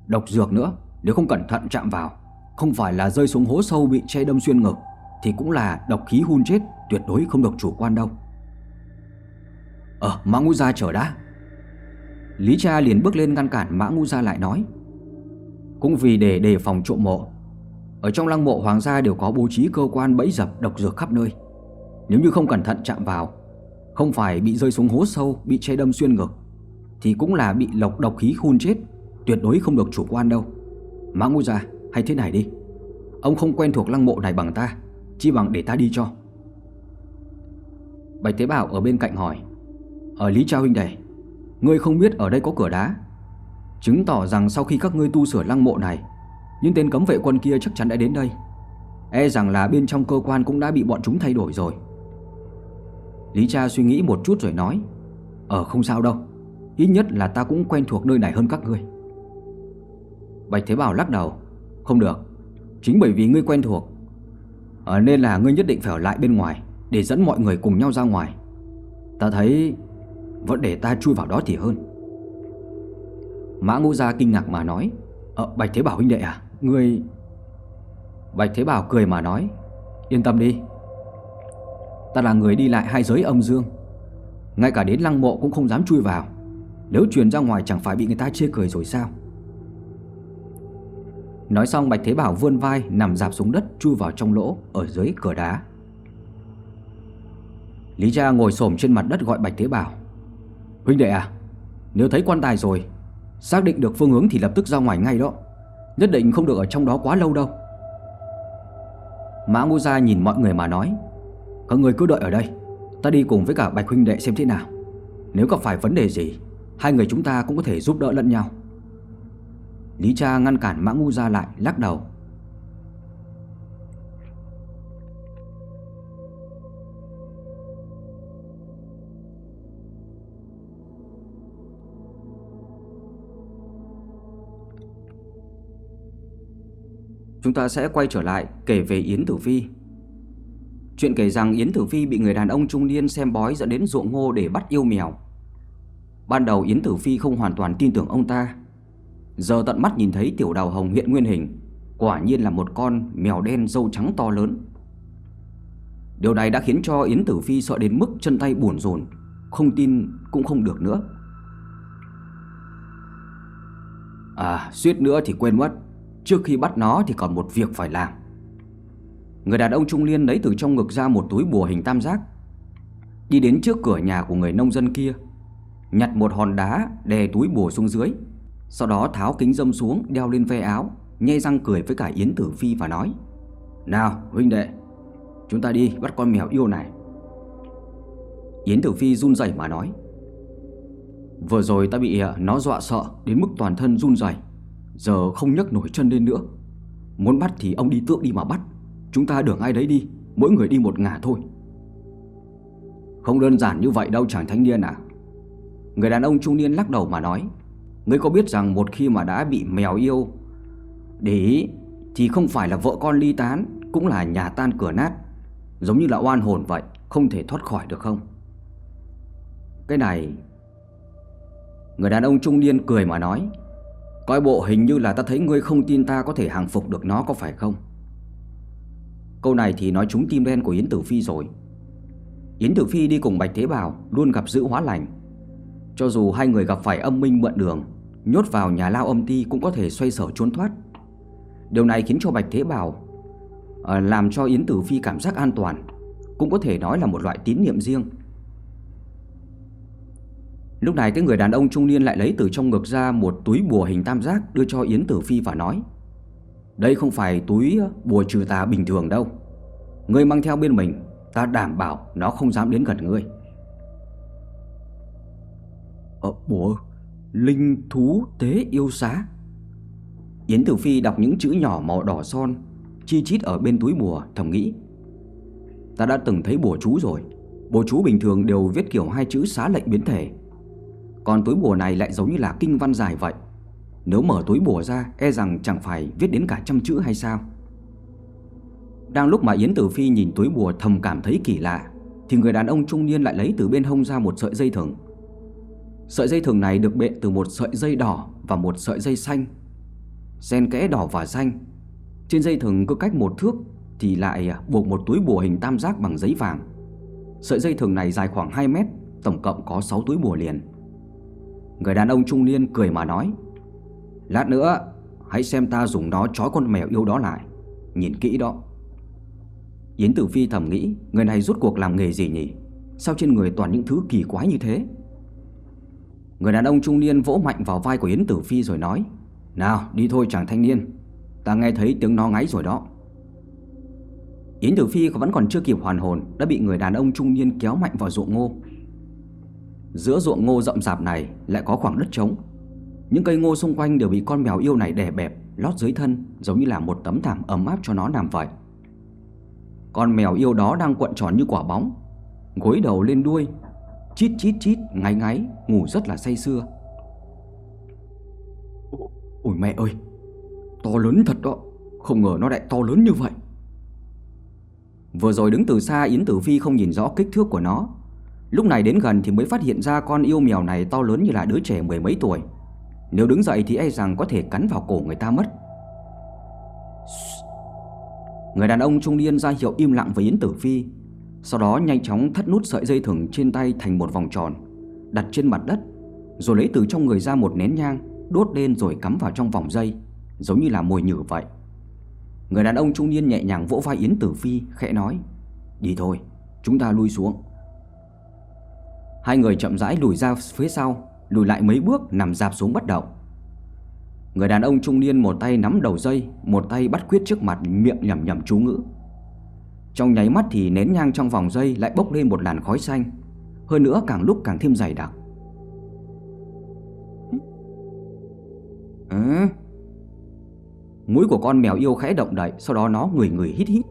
Độc dược nữa, Nếu không cẩn thận chạm vào, Không phải là rơi xuống hố sâu bị che đâm xuyên ngực, Thì cũng là độc khí hun chết, Tuyệt đối không được chủ quan đâu. Ờ Mã Ngũ Gia chờ đã. Lý cha liền bước lên ngăn cản Mã Ngũ Gia lại, nói, Cũng vì để đề phòng trộm mộ ở trong lăng mộ hoàng gia đều có bố trí cơ quan bẫy dập độc dược khắp nơi. Nếu như không cẩn thận chạm vào, Không phải bị rơi xuống hố sâu, Bị che đâm xuyên ngực, Thì cũng là bị lộc độc khí khun chết, Tuyệt đối không được chủ quan đâu. Mã ngôi Gia, hay thế này đi. Ông không quen thuộc lăng mộ này bằng ta chỉ bằng để ta đi cho. Bạch Tế Bảo ở bên cạnh hỏi, Ở Lý Trao huynh đệ Ngươi không biết ở đây có cửa đá. Chứng tỏ rằng sau khi các ngươi tu sửa lăng mộ này những tên cấm vệ quân kia chắc chắn đã đến đây. E rằng là bên trong cơ quan cũng đã bị bọn chúng thay đổi rồi. Lý cha suy nghĩ một chút rồi nói Ờ không sao đâu. Ít nhất là ta cũng quen thuộc nơi này hơn các ngươi. Bạch Thế Bảo lắc đầu, Không được. Chính bởi vì ngươi quen thuộc ở Nên là ngươi nhất định phải ở lại bên ngoài Để dẫn mọi người cùng nhau ra ngoài. Ta thấy Vẫn để ta chui vào đó thì hơn. Mã ngũ gia kinh ngạc mà nói Ờ Bạch Thế Bảo huynh đệ à? Người Bạch Thế Bảo cười mà nói, Yên tâm đi. Ta là người đi lại hai giới âm dương. Ngay cả đến lăng mộ cũng không dám chui vào. Nếu truyền ra ngoài chẳng phải bị người ta chê cười rồi sao? Nói xong, Bạch Thế Bảo vươn vai, Nằm dạp xuống đất, chui vào trong lỗ Ở dưới cửa đá. Lý Cha ngồi xổm trên mặt đất gọi Bạch Thế Bảo, Huynh đệ à Nếu thấy quan tài rồi, Xác định được phương hướng thì lập tức ra ngoài ngay đó. Nhất định không được ở trong đó quá lâu đâu. Mã Ngô Gia nhìn mọi người mà nói, Các người cứ đợi ở đây, Ta đi cùng với cả Bạch Huynh đệ xem thế nào. Nếu gặp phải vấn đề gì, Hai người chúng ta cũng có thể giúp đỡ lẫn nhau. Lý cha ngăn cản Mã Ngô Gia lại, lắc đầu. Chúng ta sẽ quay trở lại kể về Yến Tử Phi. Chuyện kể rằng Yến Tử Phi bị người đàn ông trung niên xem bói dẫn đến ruộng ngô để bắt yêu mèo. Ban đầu Yến Tử Phi không hoàn toàn tin tưởng ông ta. Giờ tận mắt nhìn thấy tiểu đào hồng hiện nguyên hình, Quả nhiên là một con mèo đen dâu trắng to lớn. Điều này đã khiến cho Yến Tử Phi sợ đến mức chân tay buồn rồn Không tin cũng không được nữa. À suýt nữa thì quên mất. Trước khi bắt nó thì còn một việc phải làm. Người đàn ông trung niên lấy từ trong ngực ra một túi bùa hình tam giác. Đi đến trước cửa nhà của người nông dân kia, Nhặt một hòn đá, đè túi bùa xuống dưới. Sau đó tháo kính dâm xuống, đeo lên ve áo Nhây răng cười với cả Yến Tử Phi và nói, Nào, huynh đệ, Chúng ta đi bắt con mèo yêu này. Yến Tử Phi run rẩy mà nói, Vừa rồi ta bị ờ, nó dọa sợ Đến mức toàn thân run rẩy. Giờ không nhấc nổi chân lên nữa. Muốn bắt thì ông đi tước đi mà bắt. Chúng ta đường ai đấy đi, Mỗi người đi một ngả thôi. Không đơn giản như vậy đâu, chàng thanh niên à. Người đàn ông trung niên lắc đầu mà nói, Ngươi có biết rằng một khi mà đã bị mèo yêu, Để ý Thì không phải là vợ con ly tán, Cũng là nhà tan cửa nát, Giống như là oan hồn vậy, Không thể thoát khỏi được không? Cái này, Người đàn ông trung niên cười mà nói Coi bộ hình như là ta thấy ngươi không tin ta có thể hàng phục được nó có phải không? Câu này thì nói trúng tim đen của Yến Tử Phi rồi. Yến Tử Phi đi cùng Bạch Thế Bảo Luôn gặp giữ hóa lành. Cho dù hai người gặp phải âm minh mượn đường Nhốt vào nhà lao âm ti cũng có thể xoay sở trốn thoát. Điều này khiến cho Bạch Thế Bảo à, làm cho Yến Tử Phi cảm giác an toàn, cũng có thể nói là một loại tín niệm riêng. Lúc này cái người đàn ông trung niên lại lấy từ trong ngực ra một túi bùa hình tam giác đưa cho Yến Tử Phi và nói, Đây không phải túi ờ, bùa trừ tà bình thường đâu. Ngươi mang theo bên mình, Ta đảm bảo nó không dám đến gần ngươi. Ờ bùa, Linh thú tế yêu xá. Yến Tử Phi đọc những chữ nhỏ màu đỏ son, Chi chít ở bên túi bùa, thầm nghĩ, Ta đã từng thấy bùa chú rồi. Bùa chú bình thường đều viết kiểu hai chữ xá lệnh biến thể. Còn túi bùa này lại giống như là kinh văn dài vậy. Nếu mở túi bùa ra E rằng chẳng phải viết đến cả trăm chữ hay sao? Đang lúc mà Yến Tử Phi nhìn túi bùa thầm cảm thấy kỳ lạ, Thì người đàn ông trung niên lại lấy từ bên hông ra một sợi dây thừng. Sợi dây thừng này được bện từ một sợi dây đỏ và một sợi dây xanh. Xen kẽ đỏ và xanh. Trên dây thừng cứ cách một thước Thì lại à, buộc một túi bùa hình tam giác bằng giấy vàng. Sợi dây thừng này dài khoảng 2 mét, Tổng cộng có 6 túi bùa liền. Người đàn ông trung niên cười mà nói, Lát nữa, Hãy xem ta dùng nó trói con mèo yêu đó lại. Nhìn kỹ đó. Yến Tử Phi thầm nghĩ, Người này rút cuộc làm nghề gì nhỉ? Sao trên người toàn những thứ kỳ quái như thế? Người đàn ông trung niên vỗ mạnh vào vai của Yến Tử Phi rồi nói, Nào, đi thôi chàng thanh niên. Ta nghe thấy tiếng nó ngáy rồi đó. Yến Tử Phi vẫn còn chưa kịp hoàn hồn, Đã bị người đàn ông trung niên kéo mạnh vào ruộng ngô. Giữa ruộng ngô rậm rạp này Lại có khoảng đất trống. Những cây ngô xung quanh đều bị con mèo yêu này đè bẹp, Lót dưới thân, Giống như là một tấm thảm ấm áp cho nó nằm vậy. Con mèo yêu đó đang cuộn tròn như quả bóng, Gối đầu lên đuôi, Chít chít chít, ngáy ngáy, Ngủ rất là say sưa. Ôi mẹ ơi, To lớn thật đó, Không ngờ nó lại to lớn như vậy. Vừa rồi đứng từ xa, Yến Tử Phi không nhìn rõ kích thước của nó. Lúc này đến gần thì mới phát hiện ra con yêu mèo này to lớn như là đứa trẻ mười mấy tuổi. Nếu đứng dậy thì e rằng có thể cắn vào cổ người ta mất. Người đàn ông trung niên ra hiệu im lặng với Yến Tử Phi, Sau đó nhanh chóng thắt nút sợi dây thừng trên tay thành một vòng tròn, Đặt trên mặt đất, Rồi lấy từ trong người ra một nén nhang, Đốt lên rồi cắm vào trong vòng dây, Giống như là mồi nhử vậy. Người đàn ông trung niên nhẹ nhàng vỗ vai Yến Tử Phi, Khẽ nói, Đi thôi, chúng ta lui xuống. Hai người chậm rãi lùi ra phía sau, Lùi lại mấy bước nằm dạp xuống bất động. Người đàn ông trung niên một tay nắm đầu dây, Một tay bắt quyết trước mặt miệng nhầm nhầm chú ngữ. Trong nháy mắt thì nén nhang trong vòng dây Lại bốc lên một làn khói xanh, Hơn nữa càng lúc càng thêm dày đặc. À. Mũi của con mèo yêu khẽ động đậy, Sau đó nó người người hít hít.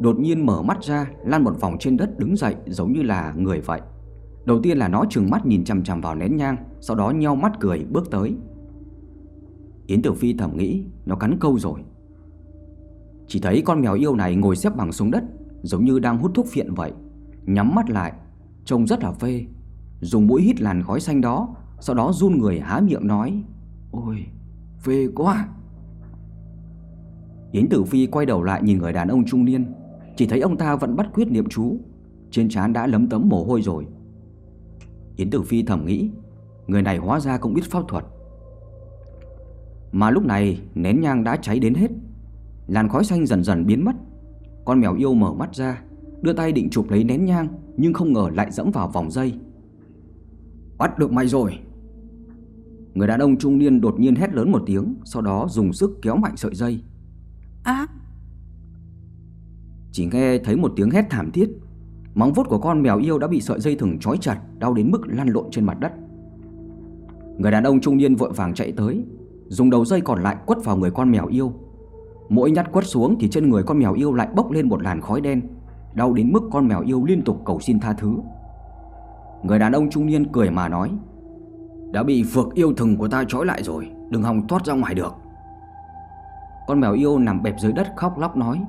Đột nhiên mở mắt ra Lan một vòng trên đất đứng dậy giống như là người vậy. Đầu tiên là nó trừng mắt nhìn chằm chằm vào nén nhang, Sau đó nheo mắt cười, bước tới. Yến Tử Phi thầm nghĩ, Nó cắn câu rồi. Chỉ thấy con mèo yêu này ngồi xếp bằng xuống đất, Giống như đang hút thuốc phiện vậy. Nhắm mắt lại, Trông rất là phê. Dùng mũi hít làn khói xanh đó, Sau đó run người há miệng nói, Ôi, phê quá. Yến Tử Phi quay đầu lại nhìn người đàn ông trung niên. Chỉ thấy ông ta vẫn bắt quyết niệm chú. Trên trán đã lấm tấm mồ hôi rồi. Yến Tử Phi thầm nghĩ. Người này hóa ra cũng biết pháp thuật. Mà lúc này nén nhang đã cháy đến hết. Làn khói xanh dần dần biến mất. Con mèo yêu mở mắt ra Đưa tay định chụp lấy nén nhang Nhưng không ngờ lại dẫm vào vòng dây. Bắt được mày rồi. Người đàn ông trung niên đột nhiên hét lớn một tiếng Sau đó dùng sức kéo mạnh sợi dây. Á. Chỉ nghe thấy một tiếng hét thảm thiết Móng vuốt của con mèo yêu đã bị sợi dây thừng trói chặt, Đau đến mức lăn lộn trên mặt đất. Người đàn ông trung niên vội vàng chạy tới, Dùng đầu dây còn lại quất vào người con mèo yêu. Mỗi nhát quất xuống thì trên người con mèo yêu lại bốc lên một làn khói đen, Đau đến mức con mèo yêu liên tục cầu xin tha thứ. Người đàn ông trung niên cười mà nói, Đã bị phược yêu thừng của ta trói lại rồi, Đừng hòng thoát ra ngoài được. Con mèo yêu nằm bẹp dưới đất khóc lóc nói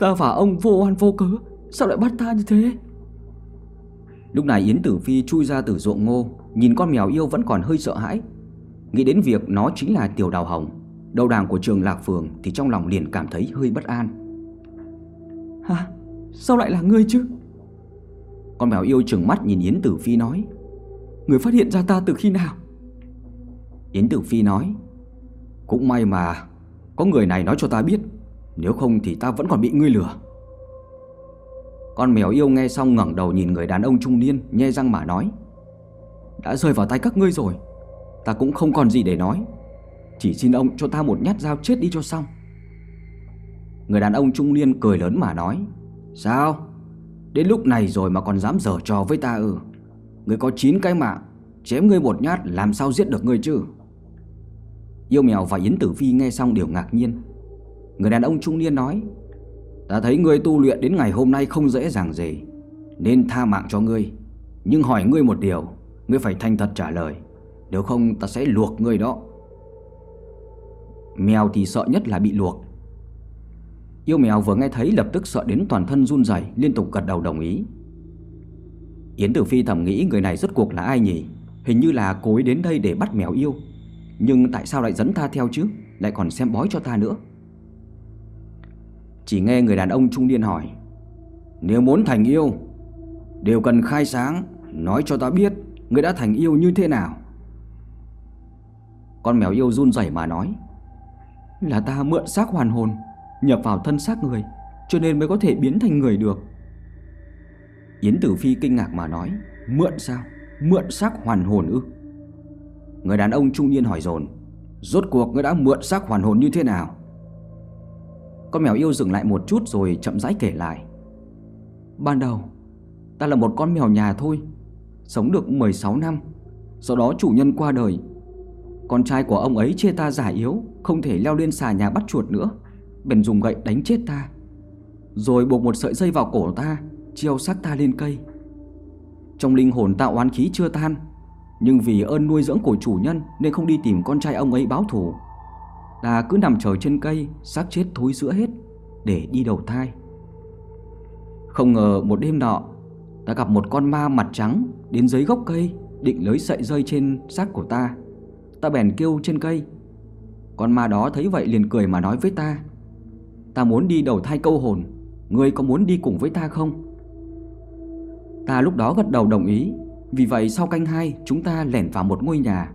Ta và ông vô oan vô cớ Sao lại bắt ta như thế Lúc này Yến Tử Phi chui ra từ ruộng ngô Nhìn con mèo yêu vẫn còn hơi sợ hãi Nghĩ đến việc nó chính là Tiểu Đào Hồng Đầu đảng của trường Lạc Phường Thì trong lòng liền cảm thấy hơi bất an Hả? Sao lại là ngươi chứ? Con mèo yêu trừng mắt nhìn Yến Tử Phi nói Người phát hiện ra ta từ khi nào? Yến Tử Phi nói Cũng may mà Có người này nói cho ta biết nếu không thì ta vẫn còn bị ngươi lừa. Con mèo yêu nghe xong ngẩng đầu nhìn người đàn ông trung niên, Nhe răng mà nói, Đã rơi vào tay các ngươi rồi, Ta cũng không còn gì để nói. Chỉ xin ông cho ta một nhát dao chết đi cho xong. Người đàn ông trung niên cười lớn mà nói, Sao? Đến lúc này rồi mà còn dám dở trò với ta ư? Ngươi có 9 cái mạng, Chém ngươi một nhát, làm sao giết được ngươi chứ? Yêu mèo và Yến Tử Phi nghe xong đều ngạc nhiên. Người đàn ông trung niên nói Ta thấy ngươi tu luyện đến ngày hôm nay không dễ dàng gì Nên tha mạng cho ngươi Nhưng hỏi ngươi một điều Ngươi phải thành thật trả lời Nếu không ta sẽ luộc ngươi đó Mèo thì sợ nhất là bị luộc Yêu mèo vừa nghe thấy lập tức sợ đến toàn thân run rẩy, liên tục gật đầu đồng ý. Yến Tử Phi thầm nghĩ người này rốt cuộc là ai nhỉ? Hình như là cố ý đến đây để bắt mèo yêu. Nhưng tại sao lại dẫn ta theo chứ? Lại còn xem bói cho ta nữa. Chỉ nghe người đàn ông trung niên hỏi: "Nếu muốn thành yêu, đều cần khai sáng, nói cho ta biết người đã thành yêu như thế nào?" Con mèo yêu run rẩy mà nói: "Là ta mượn xác hoàn hồn." nhập vào thân xác người, cho nên mới có thể biến thành người được. Yến Tử Phi kinh ngạc mà nói, mượn sao? Mượn xác hoàn hồn ư? Người đàn ông trung niên hỏi dồn, rốt cuộc ngươi đã mượn xác hoàn hồn như thế nào? Con mèo yêu dừng lại một chút rồi chậm rãi kể lại. Ban đầu, ta là một con mèo nhà thôi, sống được 16 năm, sau đó chủ nhân qua đời. Con trai của ông ấy chê ta giả yếu, không thể leo lên xà nhà bắt chuột nữa. Bèn dùng gậy đánh chết ta Rồi buộc một sợi dây vào cổ ta Treo xác ta lên cây Trong linh hồn tạo oán khí chưa tan Nhưng vì ơn nuôi dưỡng của chủ nhân Nên không đi tìm con trai ông ấy báo thù Ta cứ nằm chờ trên cây, xác chết thối giữa hết, Để đi đầu thai. Không ngờ một đêm nọ, Ta gặp một con ma mặt trắng Đến dưới gốc cây, Định lấy sợi dây trên xác của ta. Ta bèn kêu trên cây. Con ma đó thấy vậy liền cười mà nói với ta Ta muốn đi đầu thai câu hồn, Ngươi có muốn đi cùng với ta không? Ta lúc đó gật đầu đồng ý, Vì vậy sau canh hai, Chúng ta lẻn vào một ngôi nhà.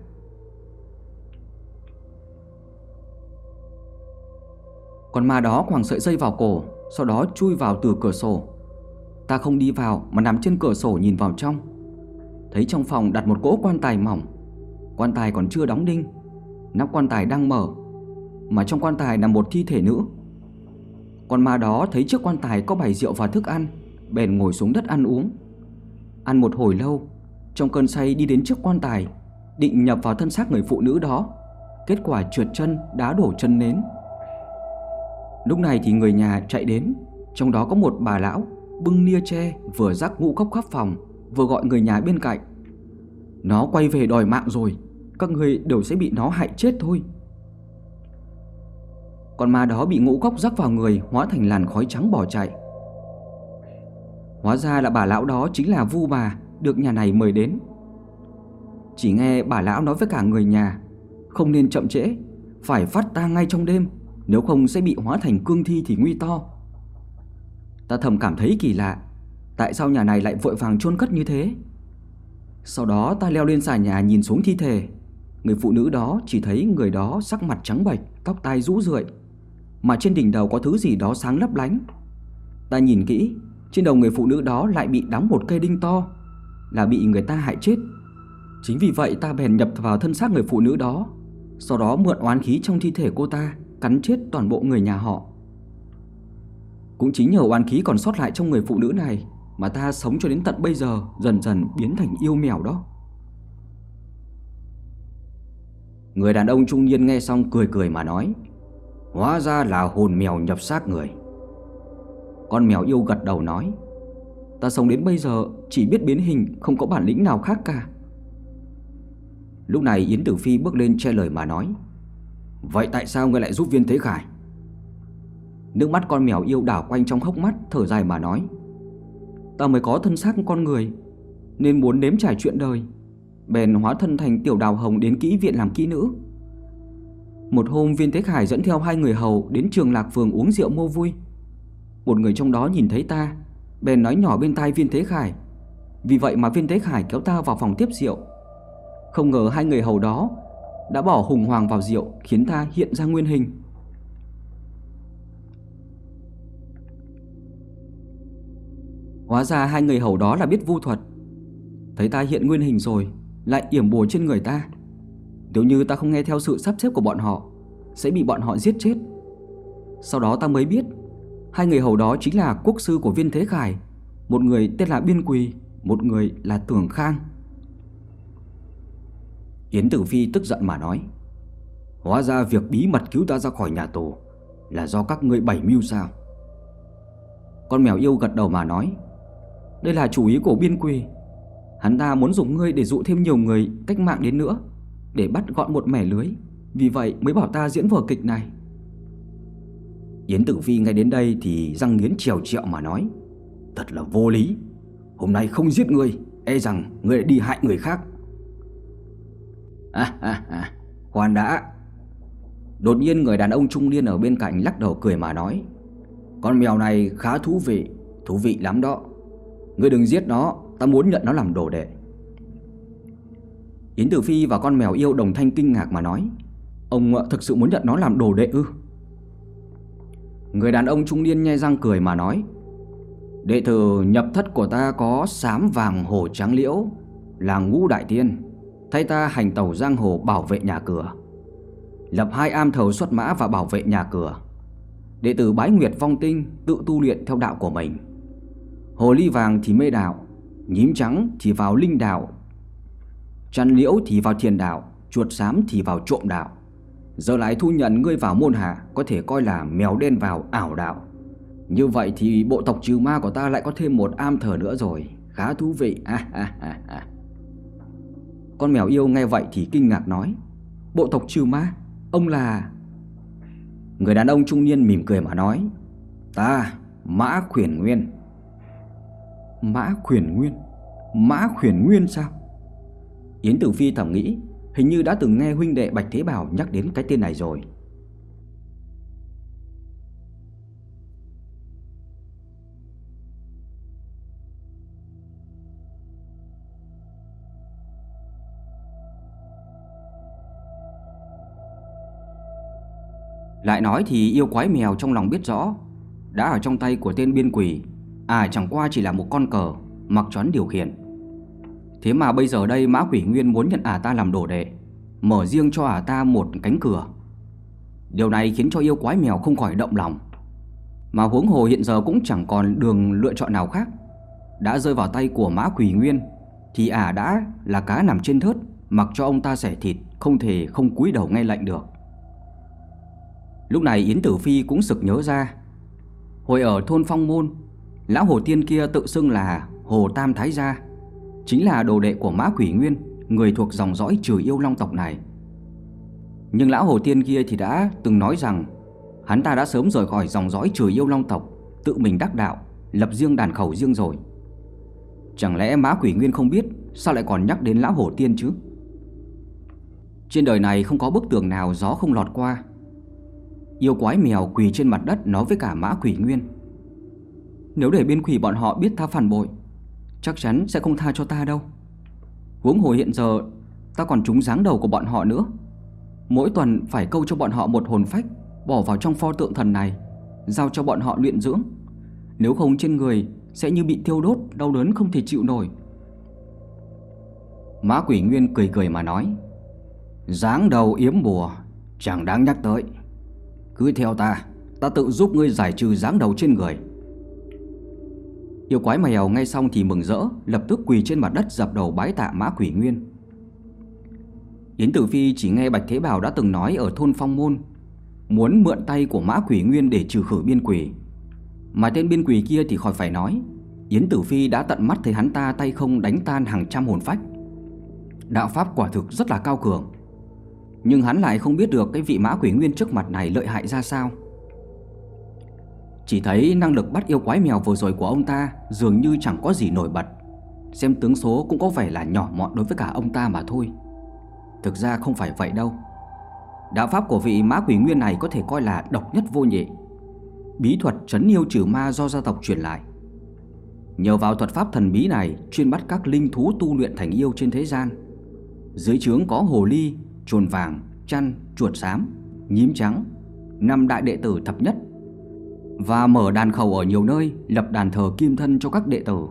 Con ma đó quàng sợi dây vào cổ, Sau đó chui vào từ cửa sổ. Ta không đi vào mà nằm trên cửa sổ nhìn vào trong. Thấy trong phòng đặt một cỗ quan tài mỏng. Quan tài còn chưa đóng đinh. Nắp quan tài đang mở, Mà trong quan tài nằm một thi thể nữ. Con ma đó thấy trước quan tài có bày rượu và thức ăn, Bèn ngồi xuống đất ăn uống. Ăn một hồi lâu, Trong cơn say đi đến trước quan tài, Định nhập vào thân xác người phụ nữ đó. Kết quả trượt chân, đá đổ chân nến. Lúc này thì người nhà chạy đến. Trong đó có một bà lão, Bưng nia tre, vừa rắc ngũ cốc khắp phòng, Vừa gọi người nhà bên cạnh. Nó quay về đòi mạng rồi, Các người đều sẽ bị nó hại chết thôi. Con ma đó bị ngũ cốc rắc vào người, Hóa thành làn khói trắng bỏ chạy. Hóa ra là bà lão đó chính là vu bà, Được nhà này mời đến. Chỉ nghe bà lão nói với cả người nhà, Không nên chậm trễ, Phải phát ta ngay trong đêm. Nếu không sẽ bị hóa thành cương thi thì nguy to. Ta thầm cảm thấy kỳ lạ Tại sao nhà này lại vội vàng chôn cất như thế? Sau đó ta leo lên xà nhà nhìn xuống thi thể. Người phụ nữ đó chỉ thấy người đó sắc mặt trắng bệch Tóc tai rũ rượi. Mà trên đỉnh đầu có thứ gì đó sáng lấp lánh. Ta nhìn kỹ, trên đầu người phụ nữ đó lại bị đóng một cây đinh to, là bị người ta hại chết. Chính vì vậy ta bèn nhập vào thân xác người phụ nữ đó, sau đó mượn oán khí trong thi thể cô ta, cắn chết toàn bộ người nhà họ. Cũng chính nhờ oán khí còn sót lại trong người phụ nữ này mà ta sống cho đến tận bây giờ dần dần biến thành yêu mèo đó. Người đàn ông trung niên nghe xong cười cười mà nói, Hóa ra là hồn mèo nhập xác người Con mèo yêu gật đầu nói, Ta sống đến bây giờ chỉ biết biến hình, Không có bản lĩnh nào khác cả Lúc này Yến Tử Phi bước lên che lời mà nói Vậy tại sao ngươi lại giúp viên Thế Khải Nước mắt con mèo yêu đảo quanh trong hốc mắt Thở dài mà nói Ta mới có thân xác con người Nên muốn nếm trải chuyện đời Bèn hóa thân thành tiểu đào hồng đến kỹ viện làm kỹ nữ một hôm viên Thế Khải dẫn theo hai người hầu đến trường lạc phường uống rượu mua vui. Một người trong đó nhìn thấy ta, bèn nói nhỏ bên tai viên Thế Khải. Vì vậy mà viên Thế Khải kéo ta vào phòng tiếp rượu. Không ngờ hai người hầu đó đã bỏ hùng hoàng vào rượu, khiến ta hiện ra nguyên hình. Hóa ra hai người hầu đó là biết vu thuật. Thấy ta hiện nguyên hình rồi, Lại yểm bùa trên người ta. Nếu như ta không nghe theo sự sắp xếp của bọn họ, Sẽ bị bọn họ giết chết. Sau đó ta mới biết, Hai người hầu đó chính là quốc sư của viên thế khải. Một người tên là Biên Quỳ, Một người là Tưởng Khang. Yến Tử Phi tức giận mà nói, Hóa ra việc bí mật cứu ta ra khỏi nhà tù Là do các ngươi bảy mưu sao? Con mèo yêu gật đầu mà nói, Đây là chủ ý của biên quỳ Hắn ta muốn dùng ngươi để dụ thêm nhiều người cách mạng đến nữa, Để bắt gọn một mẻ lưới, Vì vậy mới bảo ta diễn vở kịch này. Yến Tử Phi ngay đến đây thì răng nghiến trèo trẹo mà nói, Thật là vô lý. Hôm nay không giết ngươi E rằng ngươi lại đi hại người khác. À à à Khoan đã. Đột nhiên người đàn ông trung niên ở bên cạnh lắc đầu cười mà nói, Con mèo này khá thú vị Thú vị lắm đó. Ngươi đừng giết nó, Ta muốn nhận nó làm đồ đệ. Yến Tử Phi và con mèo yêu đồng thanh kinh ngạc mà nói, Ông thực sự muốn nhận nó làm đồ đệ ư? Người đàn ông trung niên nhe răng cười mà nói, Đệ tử nhập thất của ta có sám vàng hổ trắng liễu, Là ngũ đại tiên. Thay ta hành tàu giang hồ bảo vệ nhà cửa. Lập hai am thầu xuất mã và bảo vệ nhà cửa. Đệ tử bái nguyệt vong tinh Tự tu luyện theo đạo của mình. Hồ ly vàng thì mê đạo, Nhím trắng thì vào linh đạo. Chăn liễu thì vào thiền đạo, Chuột xám thì vào trộm đạo. Giờ lại thu nhận ngươi vào môn hạ, Có thể coi là mèo đen vào ảo đạo. Như vậy thì bộ tộc trừ ma của ta lại có thêm một am thờ nữa rồi. Khá thú vị. Ha ha ha ha. Con mèo yêu nghe vậy thì kinh ngạc nói, Bộ tộc trừ ma, Ông là Người đàn ông trung niên mỉm cười mà nói, Ta, Mã Khuyển Nguyên. Mã Khuyển Nguyên? Mã Khuyển Nguyên sao? Yến Tử Phi thầm nghĩ, Hình như đã từng nghe huynh đệ Bạch Thế Bảo nhắc đến cái tên này rồi. Lại nói thì yêu quái mèo trong lòng biết rõ, Đã ở trong tay của tên biên quỷ À chẳng qua chỉ là một con cờ, Mặc choán điều khiển. Thế mà bây giờ đây mã quỷ nguyên muốn nhận ả ta làm đồ đệ, Mở riêng cho ả ta một cánh cửa. Điều này khiến cho yêu quái mèo không khỏi động lòng. Mà huống hồ hiện giờ cũng chẳng còn đường lựa chọn nào khác. Đã rơi vào tay của mã quỷ nguyên, Thì ả đã là cá nằm trên thớt, Mặc cho ông ta xẻ thịt, Không thể không cúi đầu nghe lệnh được. Lúc này Yến Tử Phi cũng sực nhớ ra. Hồi ở thôn Phong Môn, Lão Hồ Tiên kia tự xưng là Hồ Tam Thái Gia, Chính là đồ đệ của Mã Quỷ Nguyên, Người thuộc dòng dõi trừ yêu long tộc này. Nhưng Lão Hồ Tiên kia thì đã từng nói rằng, Hắn ta đã sớm rời khỏi dòng dõi trừ yêu long tộc, Tự mình đắc đạo, Lập riêng đàn khẩu riêng rồi. Chẳng lẽ Mã Quỷ Nguyên không biết, Sao lại còn nhắc đến Lão Hồ Tiên chứ? Trên đời này không có bức tường nào, gió không lọt qua. Yêu quái mèo quỳ trên mặt đất nói với cả Mã Quỷ Nguyên. Nếu để biên quỷ bọn họ biết ta phản bội, Chắc chắn sẽ không tha cho ta đâu. Huống hồ hiện giờ, Ta còn trúng dáng đầu của bọn họ nữa. Mỗi tuần phải câu cho bọn họ một hồn phách, Bỏ vào trong pho tượng thần này, Giao cho bọn họ luyện dưỡng. Nếu không trên người sẽ như bị thiêu đốt, Đau đớn không thể chịu nổi. Mã quỷ nguyên cười cười mà nói, Dáng đầu yếm bùa, Chẳng đáng nhắc tới cứ theo ta Ta tự giúp ngươi giải trừ dáng đầu trên người. Yêu quái mèo ngay xong thì mừng rỡ, Lập tức quỳ trên mặt đất dập đầu bái tạ mã quỷ nguyên. Yến Tử Phi chỉ nghe Bạch Thế Bảo đã từng nói ở thôn Phong Môn, Muốn mượn tay của mã quỷ nguyên để trừ khử biên quỷ. Mà tên biên quỷ kia thì khỏi phải nói, Yến Tử Phi đã tận mắt thấy hắn ta tay không đánh tan hàng trăm hồn phách. Đạo pháp quả thực rất là cao cường nhưng hắn lại không biết được cái vị mã quỷ nguyên trước mặt này lợi hại ra sao. Chỉ thấy năng lực bắt yêu quái mèo vừa rồi của ông ta Dường như chẳng có gì nổi bật. Xem tướng số cũng có vẻ là nhỏ mọn đối với cả ông ta mà thôi. Thực ra không phải vậy đâu. Đạo pháp của vị mã quỷ nguyên này có thể coi là độc nhất vô nhị. Bí thuật trấn yêu trừ ma do gia tộc truyền lại. Nhờ vào thuật pháp thần bí này Chuyên bắt các linh thú tu luyện thành yêu trên thế gian. Dưới trướng có hồ ly trồn vàng, chăn, chuột xám, nhím trắng, năm đại đệ tử thập nhất và mở đàn khẩu ở nhiều nơi, lập đàn thờ kim thân cho các đệ tử.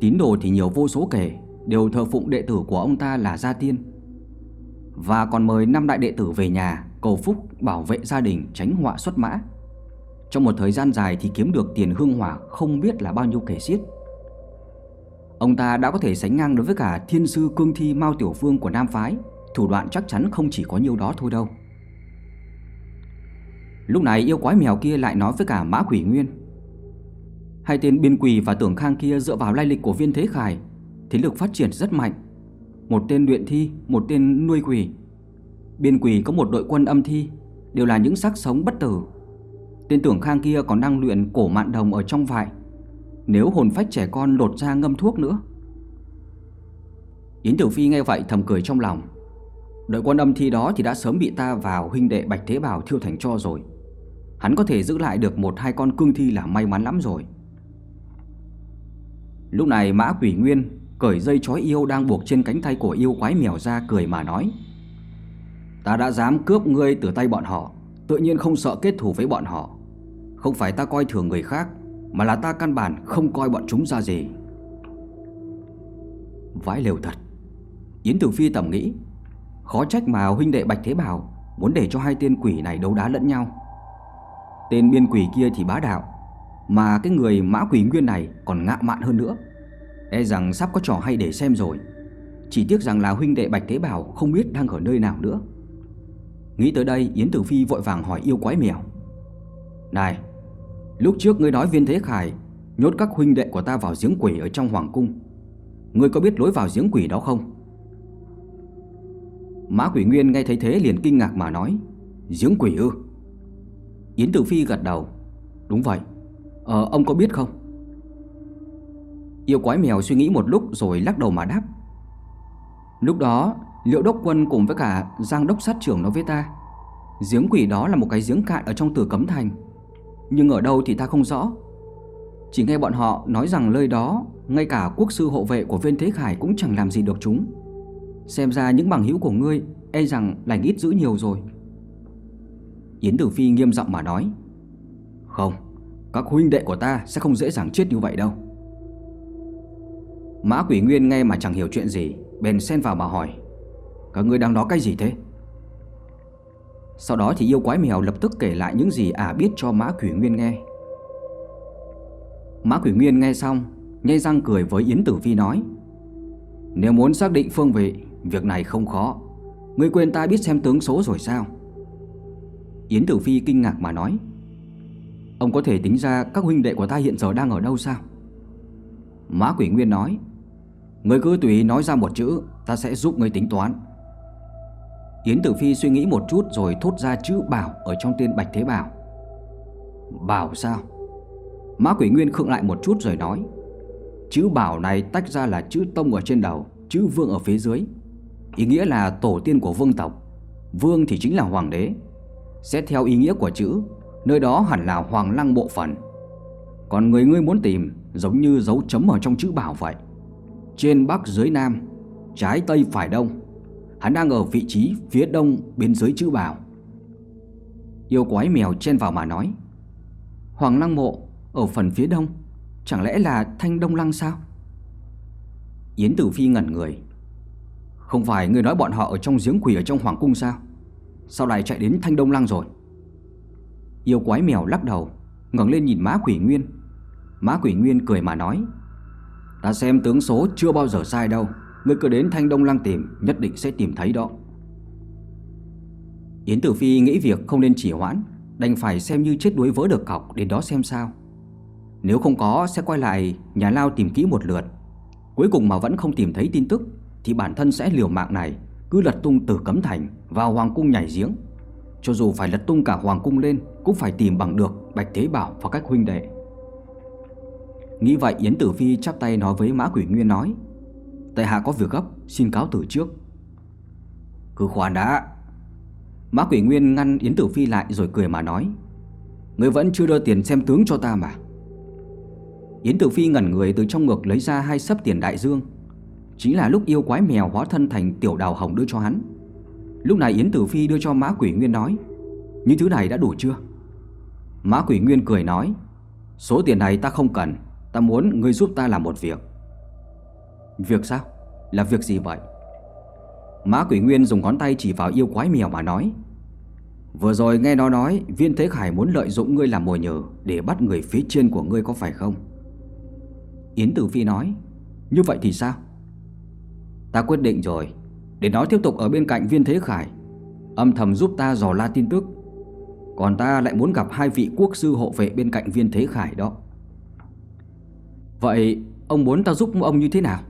Tín đồ thì nhiều vô số kể, đều thờ phụng đệ tử của ông ta là Gia Tiên. Và còn mời năm đại đệ tử về nhà cầu phúc bảo vệ gia đình tránh họa xuất mã. Trong một thời gian dài thì kiếm được tiền hương hỏa không biết là bao nhiêu kể xiết. Ông ta đã có thể sánh ngang đối với cả thiên sư cương thi Mao Tiểu Phương của Nam Phái Thủ đoạn chắc chắn không chỉ có nhiêu đó thôi đâu. Lúc này yêu quái mèo kia lại nói với cả Mã Quỷ Nguyên. Hai tên biên quỷ và tưởng khang kia dựa vào lai lịch của viên thế khải Thế lực phát triển rất mạnh. Một tên luyện thi, một tên nuôi quỷ. Biên quỷ có một đội quân âm thi Đều là những xác sống bất tử. Tên tưởng khang kia còn đang luyện cổ mạn đồng ở trong vại Nếu hồn phách trẻ con lột ra ngâm thuốc nữa. Yến Tử Phi nghe vậy thầm cười trong lòng. Đội quân âm thi đó thì đã sớm bị ta vào huynh đệ Bạch Thế Bảo thiêu thành cho rồi. Hắn có thể giữ lại được một hai con cương thi là may mắn lắm rồi. Lúc này Mã Quỷ Nguyên cởi dây chói yêu đang buộc trên cánh tay của yêu quái mèo ra cười mà nói, Ta đã dám cướp ngươi từ tay bọn họ, Tự nhiên không sợ kết thù với bọn họ. Không phải ta coi thường người khác, Mà là ta căn bản không coi bọn chúng ra gì. Vãi lều thật. Yến Tử Phi tầm nghĩ Khó trách mà huynh đệ Bạch Thế Bảo Muốn để cho hai tên quỷ này đấu đá lẫn nhau. Tên biên quỷ kia thì bá đạo, Mà cái người mã quỷ nguyên này còn ngạ mạn hơn nữa. E rằng sắp có trò hay để xem rồi, Chỉ tiếc rằng là huynh đệ Bạch Thế Bảo Không biết đang ở nơi nào nữa. Nghĩ tới đây, Yến Tử Phi vội vàng hỏi yêu quái mèo. Này, Lúc trước ngươi nói viên thế khải Nhốt các huynh đệ của ta vào giếng quỷ ở trong hoàng cung, Ngươi có biết lối vào giếng quỷ đó không? Mã quỷ nguyên nghe thấy thế liền kinh ngạc mà nói, Giếng quỷ ư? Yến Tử Phi gật đầu, Đúng vậy. Ờ ông có biết không? Yêu quái mèo suy nghĩ một lúc rồi lắc đầu mà đáp, Lúc đó Liệu đốc quân cùng với cả Giang đốc sát trưởng nói với ta, Giếng quỷ đó là một cái giếng cạn ở trong tử cấm thành. Nhưng ở đâu thì ta không rõ. Chỉ nghe bọn họ nói rằng nơi đó, Ngay cả quốc sư hộ vệ của viên thế khải cũng chẳng làm gì được chúng. Xem ra những bằng hữu của ngươi E rằng lành ít dữ nhiều rồi. Yến Tử Phi nghiêm giọng mà nói, Không, Các huynh đệ của ta sẽ không dễ dàng chết như vậy đâu. Mã Quỷ Nguyên nghe mà chẳng hiểu chuyện gì, Bèn xen vào mà hỏi, Các ngươi đang nói cái gì thế? Sau đó thì yêu quái mèo lập tức kể lại những gì ả biết cho Mã Quỷ Nguyên nghe. Mã Quỷ Nguyên nghe xong Nhây răng cười với Yến Tử Phi nói, Nếu muốn xác định phương vị Việc này không khó. Ngươi quên ta biết xem tướng số rồi sao? Yến Tử Phi kinh ngạc mà nói. Ông có thể tính ra các huynh đệ của ta hiện giờ đang ở đâu sao? Mã Quỷ Nguyên nói. Ngươi cứ tùy nói ra một chữ, Ta sẽ giúp ngươi tính toán. Yến Tử Phi suy nghĩ một chút Rồi thốt ra chữ Bảo ở trong tên Bạch Thế Bảo. Bảo sao? Mã Quỷ Nguyên khựng lại một chút rồi nói. Chữ Bảo này tách ra là chữ Tông ở trên đầu, Chữ Vương ở phía dưới. Ý nghĩa là tổ tiên của vương tộc. Vương thì chính là hoàng đế. Xét theo ý nghĩa của chữ, Nơi đó hẳn là hoàng lăng bộ phận. Còn người ngươi muốn tìm, Giống như dấu chấm ở trong chữ bảo vậy. Trên bắc dưới nam, Trái tây phải đông. Hắn đang ở vị trí phía đông bên dưới chữ bảo. Yêu quái mèo chen vào mà nói, Hoàng lăng mộ Ở phần phía đông, Chẳng lẽ là thanh đông lăng sao? Yến Tử Phi ngẩn người không phải người nói bọn họ ở trong giếng quỷ ở trong hoàng cung sao? Sao lại chạy đến thanh đông lăng rồi? Yêu quái mèo lắc đầu, ngẩng lên nhìn má quỷ nguyên. Má quỷ nguyên cười mà nói, Ta xem tướng số chưa bao giờ sai đâu, Ngươi cứ đến thanh đông lăng tìm, Nhất định sẽ tìm thấy đó. Yến Tử Phi nghĩ việc không nên chỉ hoãn, Đành phải xem như chết đuối vỡ được cọc Đến đó xem sao. Nếu không có, sẽ quay lại nhà lao tìm kỹ một lượt. Cuối cùng mà vẫn không tìm thấy tin tức thì bản thân sẽ liều mạng này, Cứ lật tung từ cấm thành Vào hoàng cung nhảy giếng. Cho dù phải lật tung cả hoàng cung lên, Cũng phải tìm bằng được Bạch Thế Bảo và các huynh đệ. Nghĩ vậy, Yến Tử Phi chắp tay nói với Mã Quỷ Nguyên nói, Tại hạ có việc gấp, Xin cáo từ trước. Cứ khoan đã. Mã Quỷ Nguyên ngăn Yến Tử Phi lại rồi cười mà nói Người vẫn chưa đưa tiền xem tướng cho ta mà. Yến Tử Phi ngẩn người từ trong ngực lấy ra hai sấp tiền đại dương Chính là lúc yêu quái mèo hóa thân thành tiểu đào hồng đưa cho hắn. Lúc này Yến Tử Phi đưa cho Mã Quỷ Nguyên nói Những thứ này đã đủ chưa? Mã Quỷ Nguyên cười nói, Số tiền này ta không cần, Ta muốn ngươi giúp ta làm một việc. Việc sao? Là việc gì vậy? Mã Quỷ Nguyên dùng ngón tay chỉ vào yêu quái mèo mà nói, Vừa rồi nghe nó nói, Viên Thế Khải muốn lợi dụng ngươi làm mồi nhờ Để bắt người phía trên của ngươi có phải không? Yến Tử Phi nói, Như vậy thì sao? Ta quyết định rồi. Để nó tiếp tục ở bên cạnh Viên Thế Khải, Âm thầm giúp ta dò la tin tức. Còn ta lại muốn gặp hai vị quốc sư hộ vệ bên cạnh Viên Thế Khải đó. Vậy ông muốn ta giúp ông như thế nào?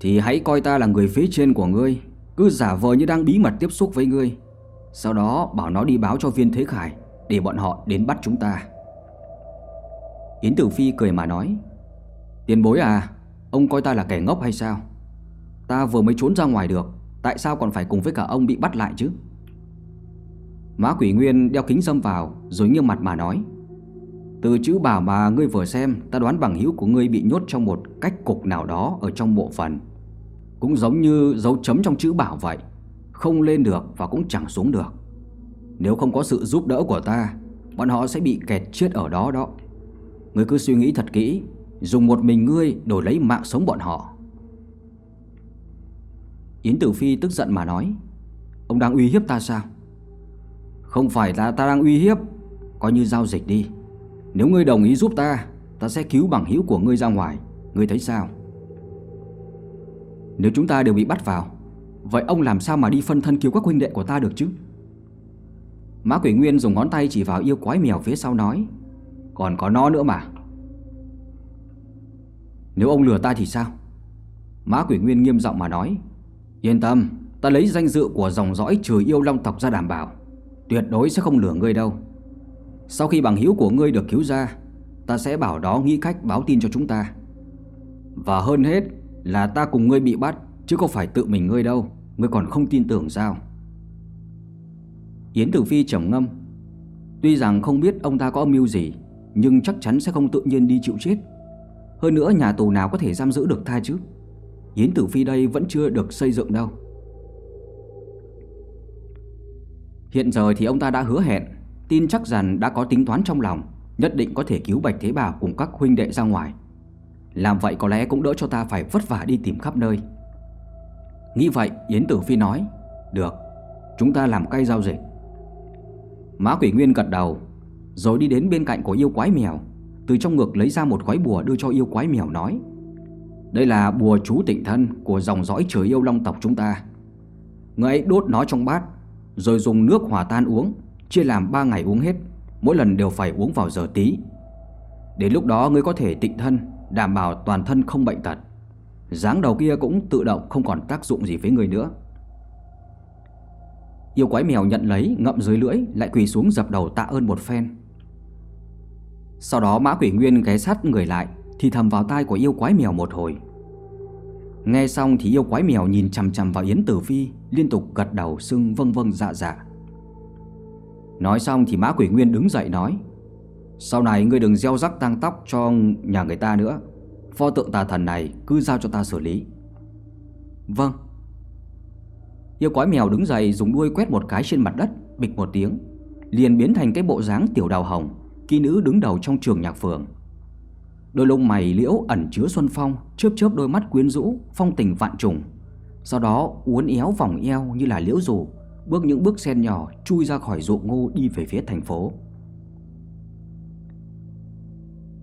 Thì hãy coi ta là người phía trên của ngươi, Cứ giả vờ như đang bí mật tiếp xúc với ngươi. Sau đó bảo nó đi báo cho viên Thế Khải Để bọn họ đến bắt chúng ta. Yến Tử Phi cười mà nói, Tiền bối à Ông coi ta là kẻ ngốc hay sao? Ta vừa mới trốn ra ngoài được, Tại sao còn phải cùng với cả ông bị bắt lại chứ? Má Quỷ Nguyên đeo kính dâm vào, Rồi nghiêng mặt mà nói. Từ chữ bảo mà ngươi vừa xem, Ta đoán bằng hữu của ngươi bị nhốt trong một cách cục nào đó Ở trong bộ phận Cũng giống như dấu chấm trong chữ bảo vậy, Không lên được và cũng chẳng xuống được. Nếu không có sự giúp đỡ của ta, Bọn họ sẽ bị kẹt chết ở đó đó. Ngươi cứ suy nghĩ thật kỹ, Dùng một mình ngươi đổi lấy mạng sống bọn họ. Yến Tử Phi tức giận mà nói, Ông đang uy hiếp ta sao? Không phải là ta đang uy hiếp, Coi như giao dịch đi. Nếu ngươi đồng ý giúp ta Ta sẽ cứu bằng hữu của ngươi ra ngoài. Ngươi thấy sao? Nếu chúng ta đều bị bắt vào, Vậy ông làm sao mà đi phân thân cứu các huynh đệ của ta được chứ? Mã Quỷ Nguyên dùng ngón tay chỉ vào yêu quái mèo phía sau nói, Còn có nó nữa mà. Nếu ông lừa ta thì sao? Mã Quỷ Nguyên nghiêm giọng mà nói Yên tâm, Ta lấy danh dự của dòng dõi trừ yêu long tộc ra đảm bảo. Tuyệt đối sẽ không lừa ngươi đâu. Sau khi bằng hữu của ngươi được cứu ra, Ta sẽ bảo đó nghĩ cách báo tin cho chúng ta. Và hơn hết là ta cùng ngươi bị bắt, Chứ không phải tự mình ngươi đâu. Ngươi còn không tin tưởng sao? Yến Tử Phi trầm ngâm. Tuy rằng không biết ông ta có âm mưu gì, Nhưng chắc chắn sẽ không tự nhiên đi chịu chết. Hơn nữa nhà tù nào có thể giam giữ được tha chứ? Yến Tử Phi đây vẫn chưa được xây dựng đâu. Hiện giờ thì ông ta đã hứa hẹn, Tin chắc rằng đã có tính toán trong lòng, Nhất định có thể cứu Bạch Thế Bảo cùng các huynh đệ ra ngoài. Làm vậy có lẽ cũng đỡ cho ta phải vất vả đi tìm khắp nơi. Nghĩ vậy, Yến Tử Phi nói, Được, Chúng ta làm cây giao dịch Mã Quỷ Nguyên gật đầu, Rồi đi đến bên cạnh của yêu quái mèo. Từ trong ngực lấy ra một gói bùa đưa cho yêu quái mèo nói đây là bùa chú tịnh thân Của dòng dõi trời yêu long tộc chúng ta. Người ấy đốt nó trong bát, Rồi dùng nước hòa tan uống, Chia làm 3 ngày uống hết, Mỗi lần đều phải uống vào giờ tí. Đến lúc đó ngươi có thể tịnh thân, Đảm bảo toàn thân không bệnh tật. Dáng đầu kia cũng tự động không còn tác dụng gì với người nữa. Yêu quái mèo nhận lấy, ngậm dưới lưỡi, Lại quỳ xuống dập đầu tạ ơn một phen. Sau đó mã quỷ nguyên ghé sát người lại, Thì thầm vào tai của yêu quái mèo một hồi. Nghe xong thì yêu quái mèo nhìn chằm chằm vào Yến Tử Phi, Liên tục gật đầu sưng vâng vâng dạ dạ. Nói xong thì Mã Quỷ Nguyên đứng dậy nói, Sau này ngươi đừng gieo rắc tang tóc cho nhà người ta nữa. Pho tượng tà thần này cứ giao cho ta xử lý. Vâng. Yêu quái mèo đứng dậy dùng đuôi quét một cái trên mặt đất, Bịch một tiếng, Liền biến thành cái bộ dáng tiểu đào hồng, Kỹ nữ đứng đầu trong trường nhạc phường. Đôi lông mày liễu ẩn chứa xuân phong, Chớp chớp đôi mắt quyến rũ, Phong tình vạn trùng. Sau đó, uốn éo vòng eo như là liễu rủ, Bước những bước sen nhỏ chui ra khỏi ruộng ngô đi về phía thành phố.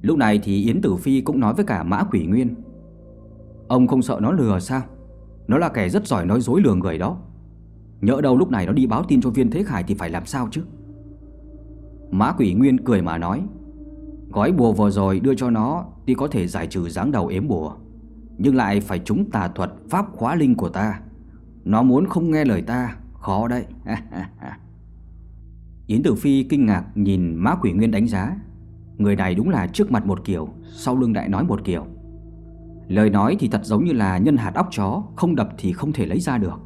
Lúc này thì Yến Tử Phi cũng nói với cả Mã Quỷ Nguyên. Ông không sợ nó lừa sao? Nó là kẻ rất giỏi nói dối lừa người đó. Nhỡ đâu lúc này nó đi báo tin cho viên Thế Khải thì phải làm sao chứ? Mã Quỷ Nguyên cười mà nói. Gói bùa vừa rồi đưa cho nó Thì có thể giải trừ dáng đầu ếm bùa. Nhưng lại phải trúng tà thuật pháp khóa linh của ta. Nó muốn không nghe lời ta, Khó đấy. Yến Tử Phi kinh ngạc nhìn Mã Quỷ Nguyên đánh giá. Người này đúng là trước mặt một kiểu, Sau lưng đại nói một kiểu. Lời nói thì thật giống như là nhân hạt óc chó, Không đập thì không thể lấy ra được.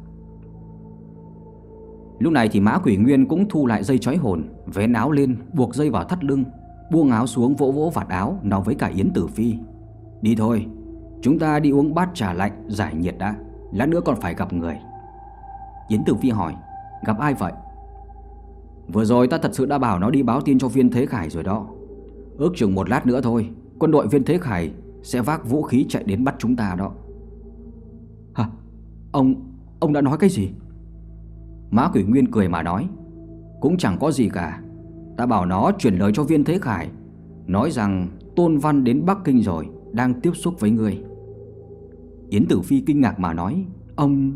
Lúc này thì Mã Quỷ Nguyên cũng thu lại dây chói hồn, Vén áo lên, buộc dây vào thắt lưng. Buông áo xuống vỗ vỗ vạt áo, Nói với cả Yến Tử Phi. Đi thôi, Chúng ta đi uống bát trà lạnh, giải nhiệt đã. Lát nữa còn phải gặp người. Yến Tử Phi hỏi, Gặp ai vậy? Vừa rồi ta thật sự đã bảo nó đi báo tin cho viên Thế Khải rồi đó. Ước chừng một lát nữa thôi, Quân đội viên Thế Khải sẽ vác vũ khí chạy đến bắt chúng ta đó. Hả? Ông Ông đã nói cái gì? Mã Quỷ Nguyên cười mà nói, Cũng chẳng có gì cả. Ta bảo nó chuyển lời cho viên Thế Khải. Nói rằng Tôn Văn đến Bắc Kinh rồi, Đang tiếp xúc với người Yến Tử Phi kinh ngạc mà nói, Ông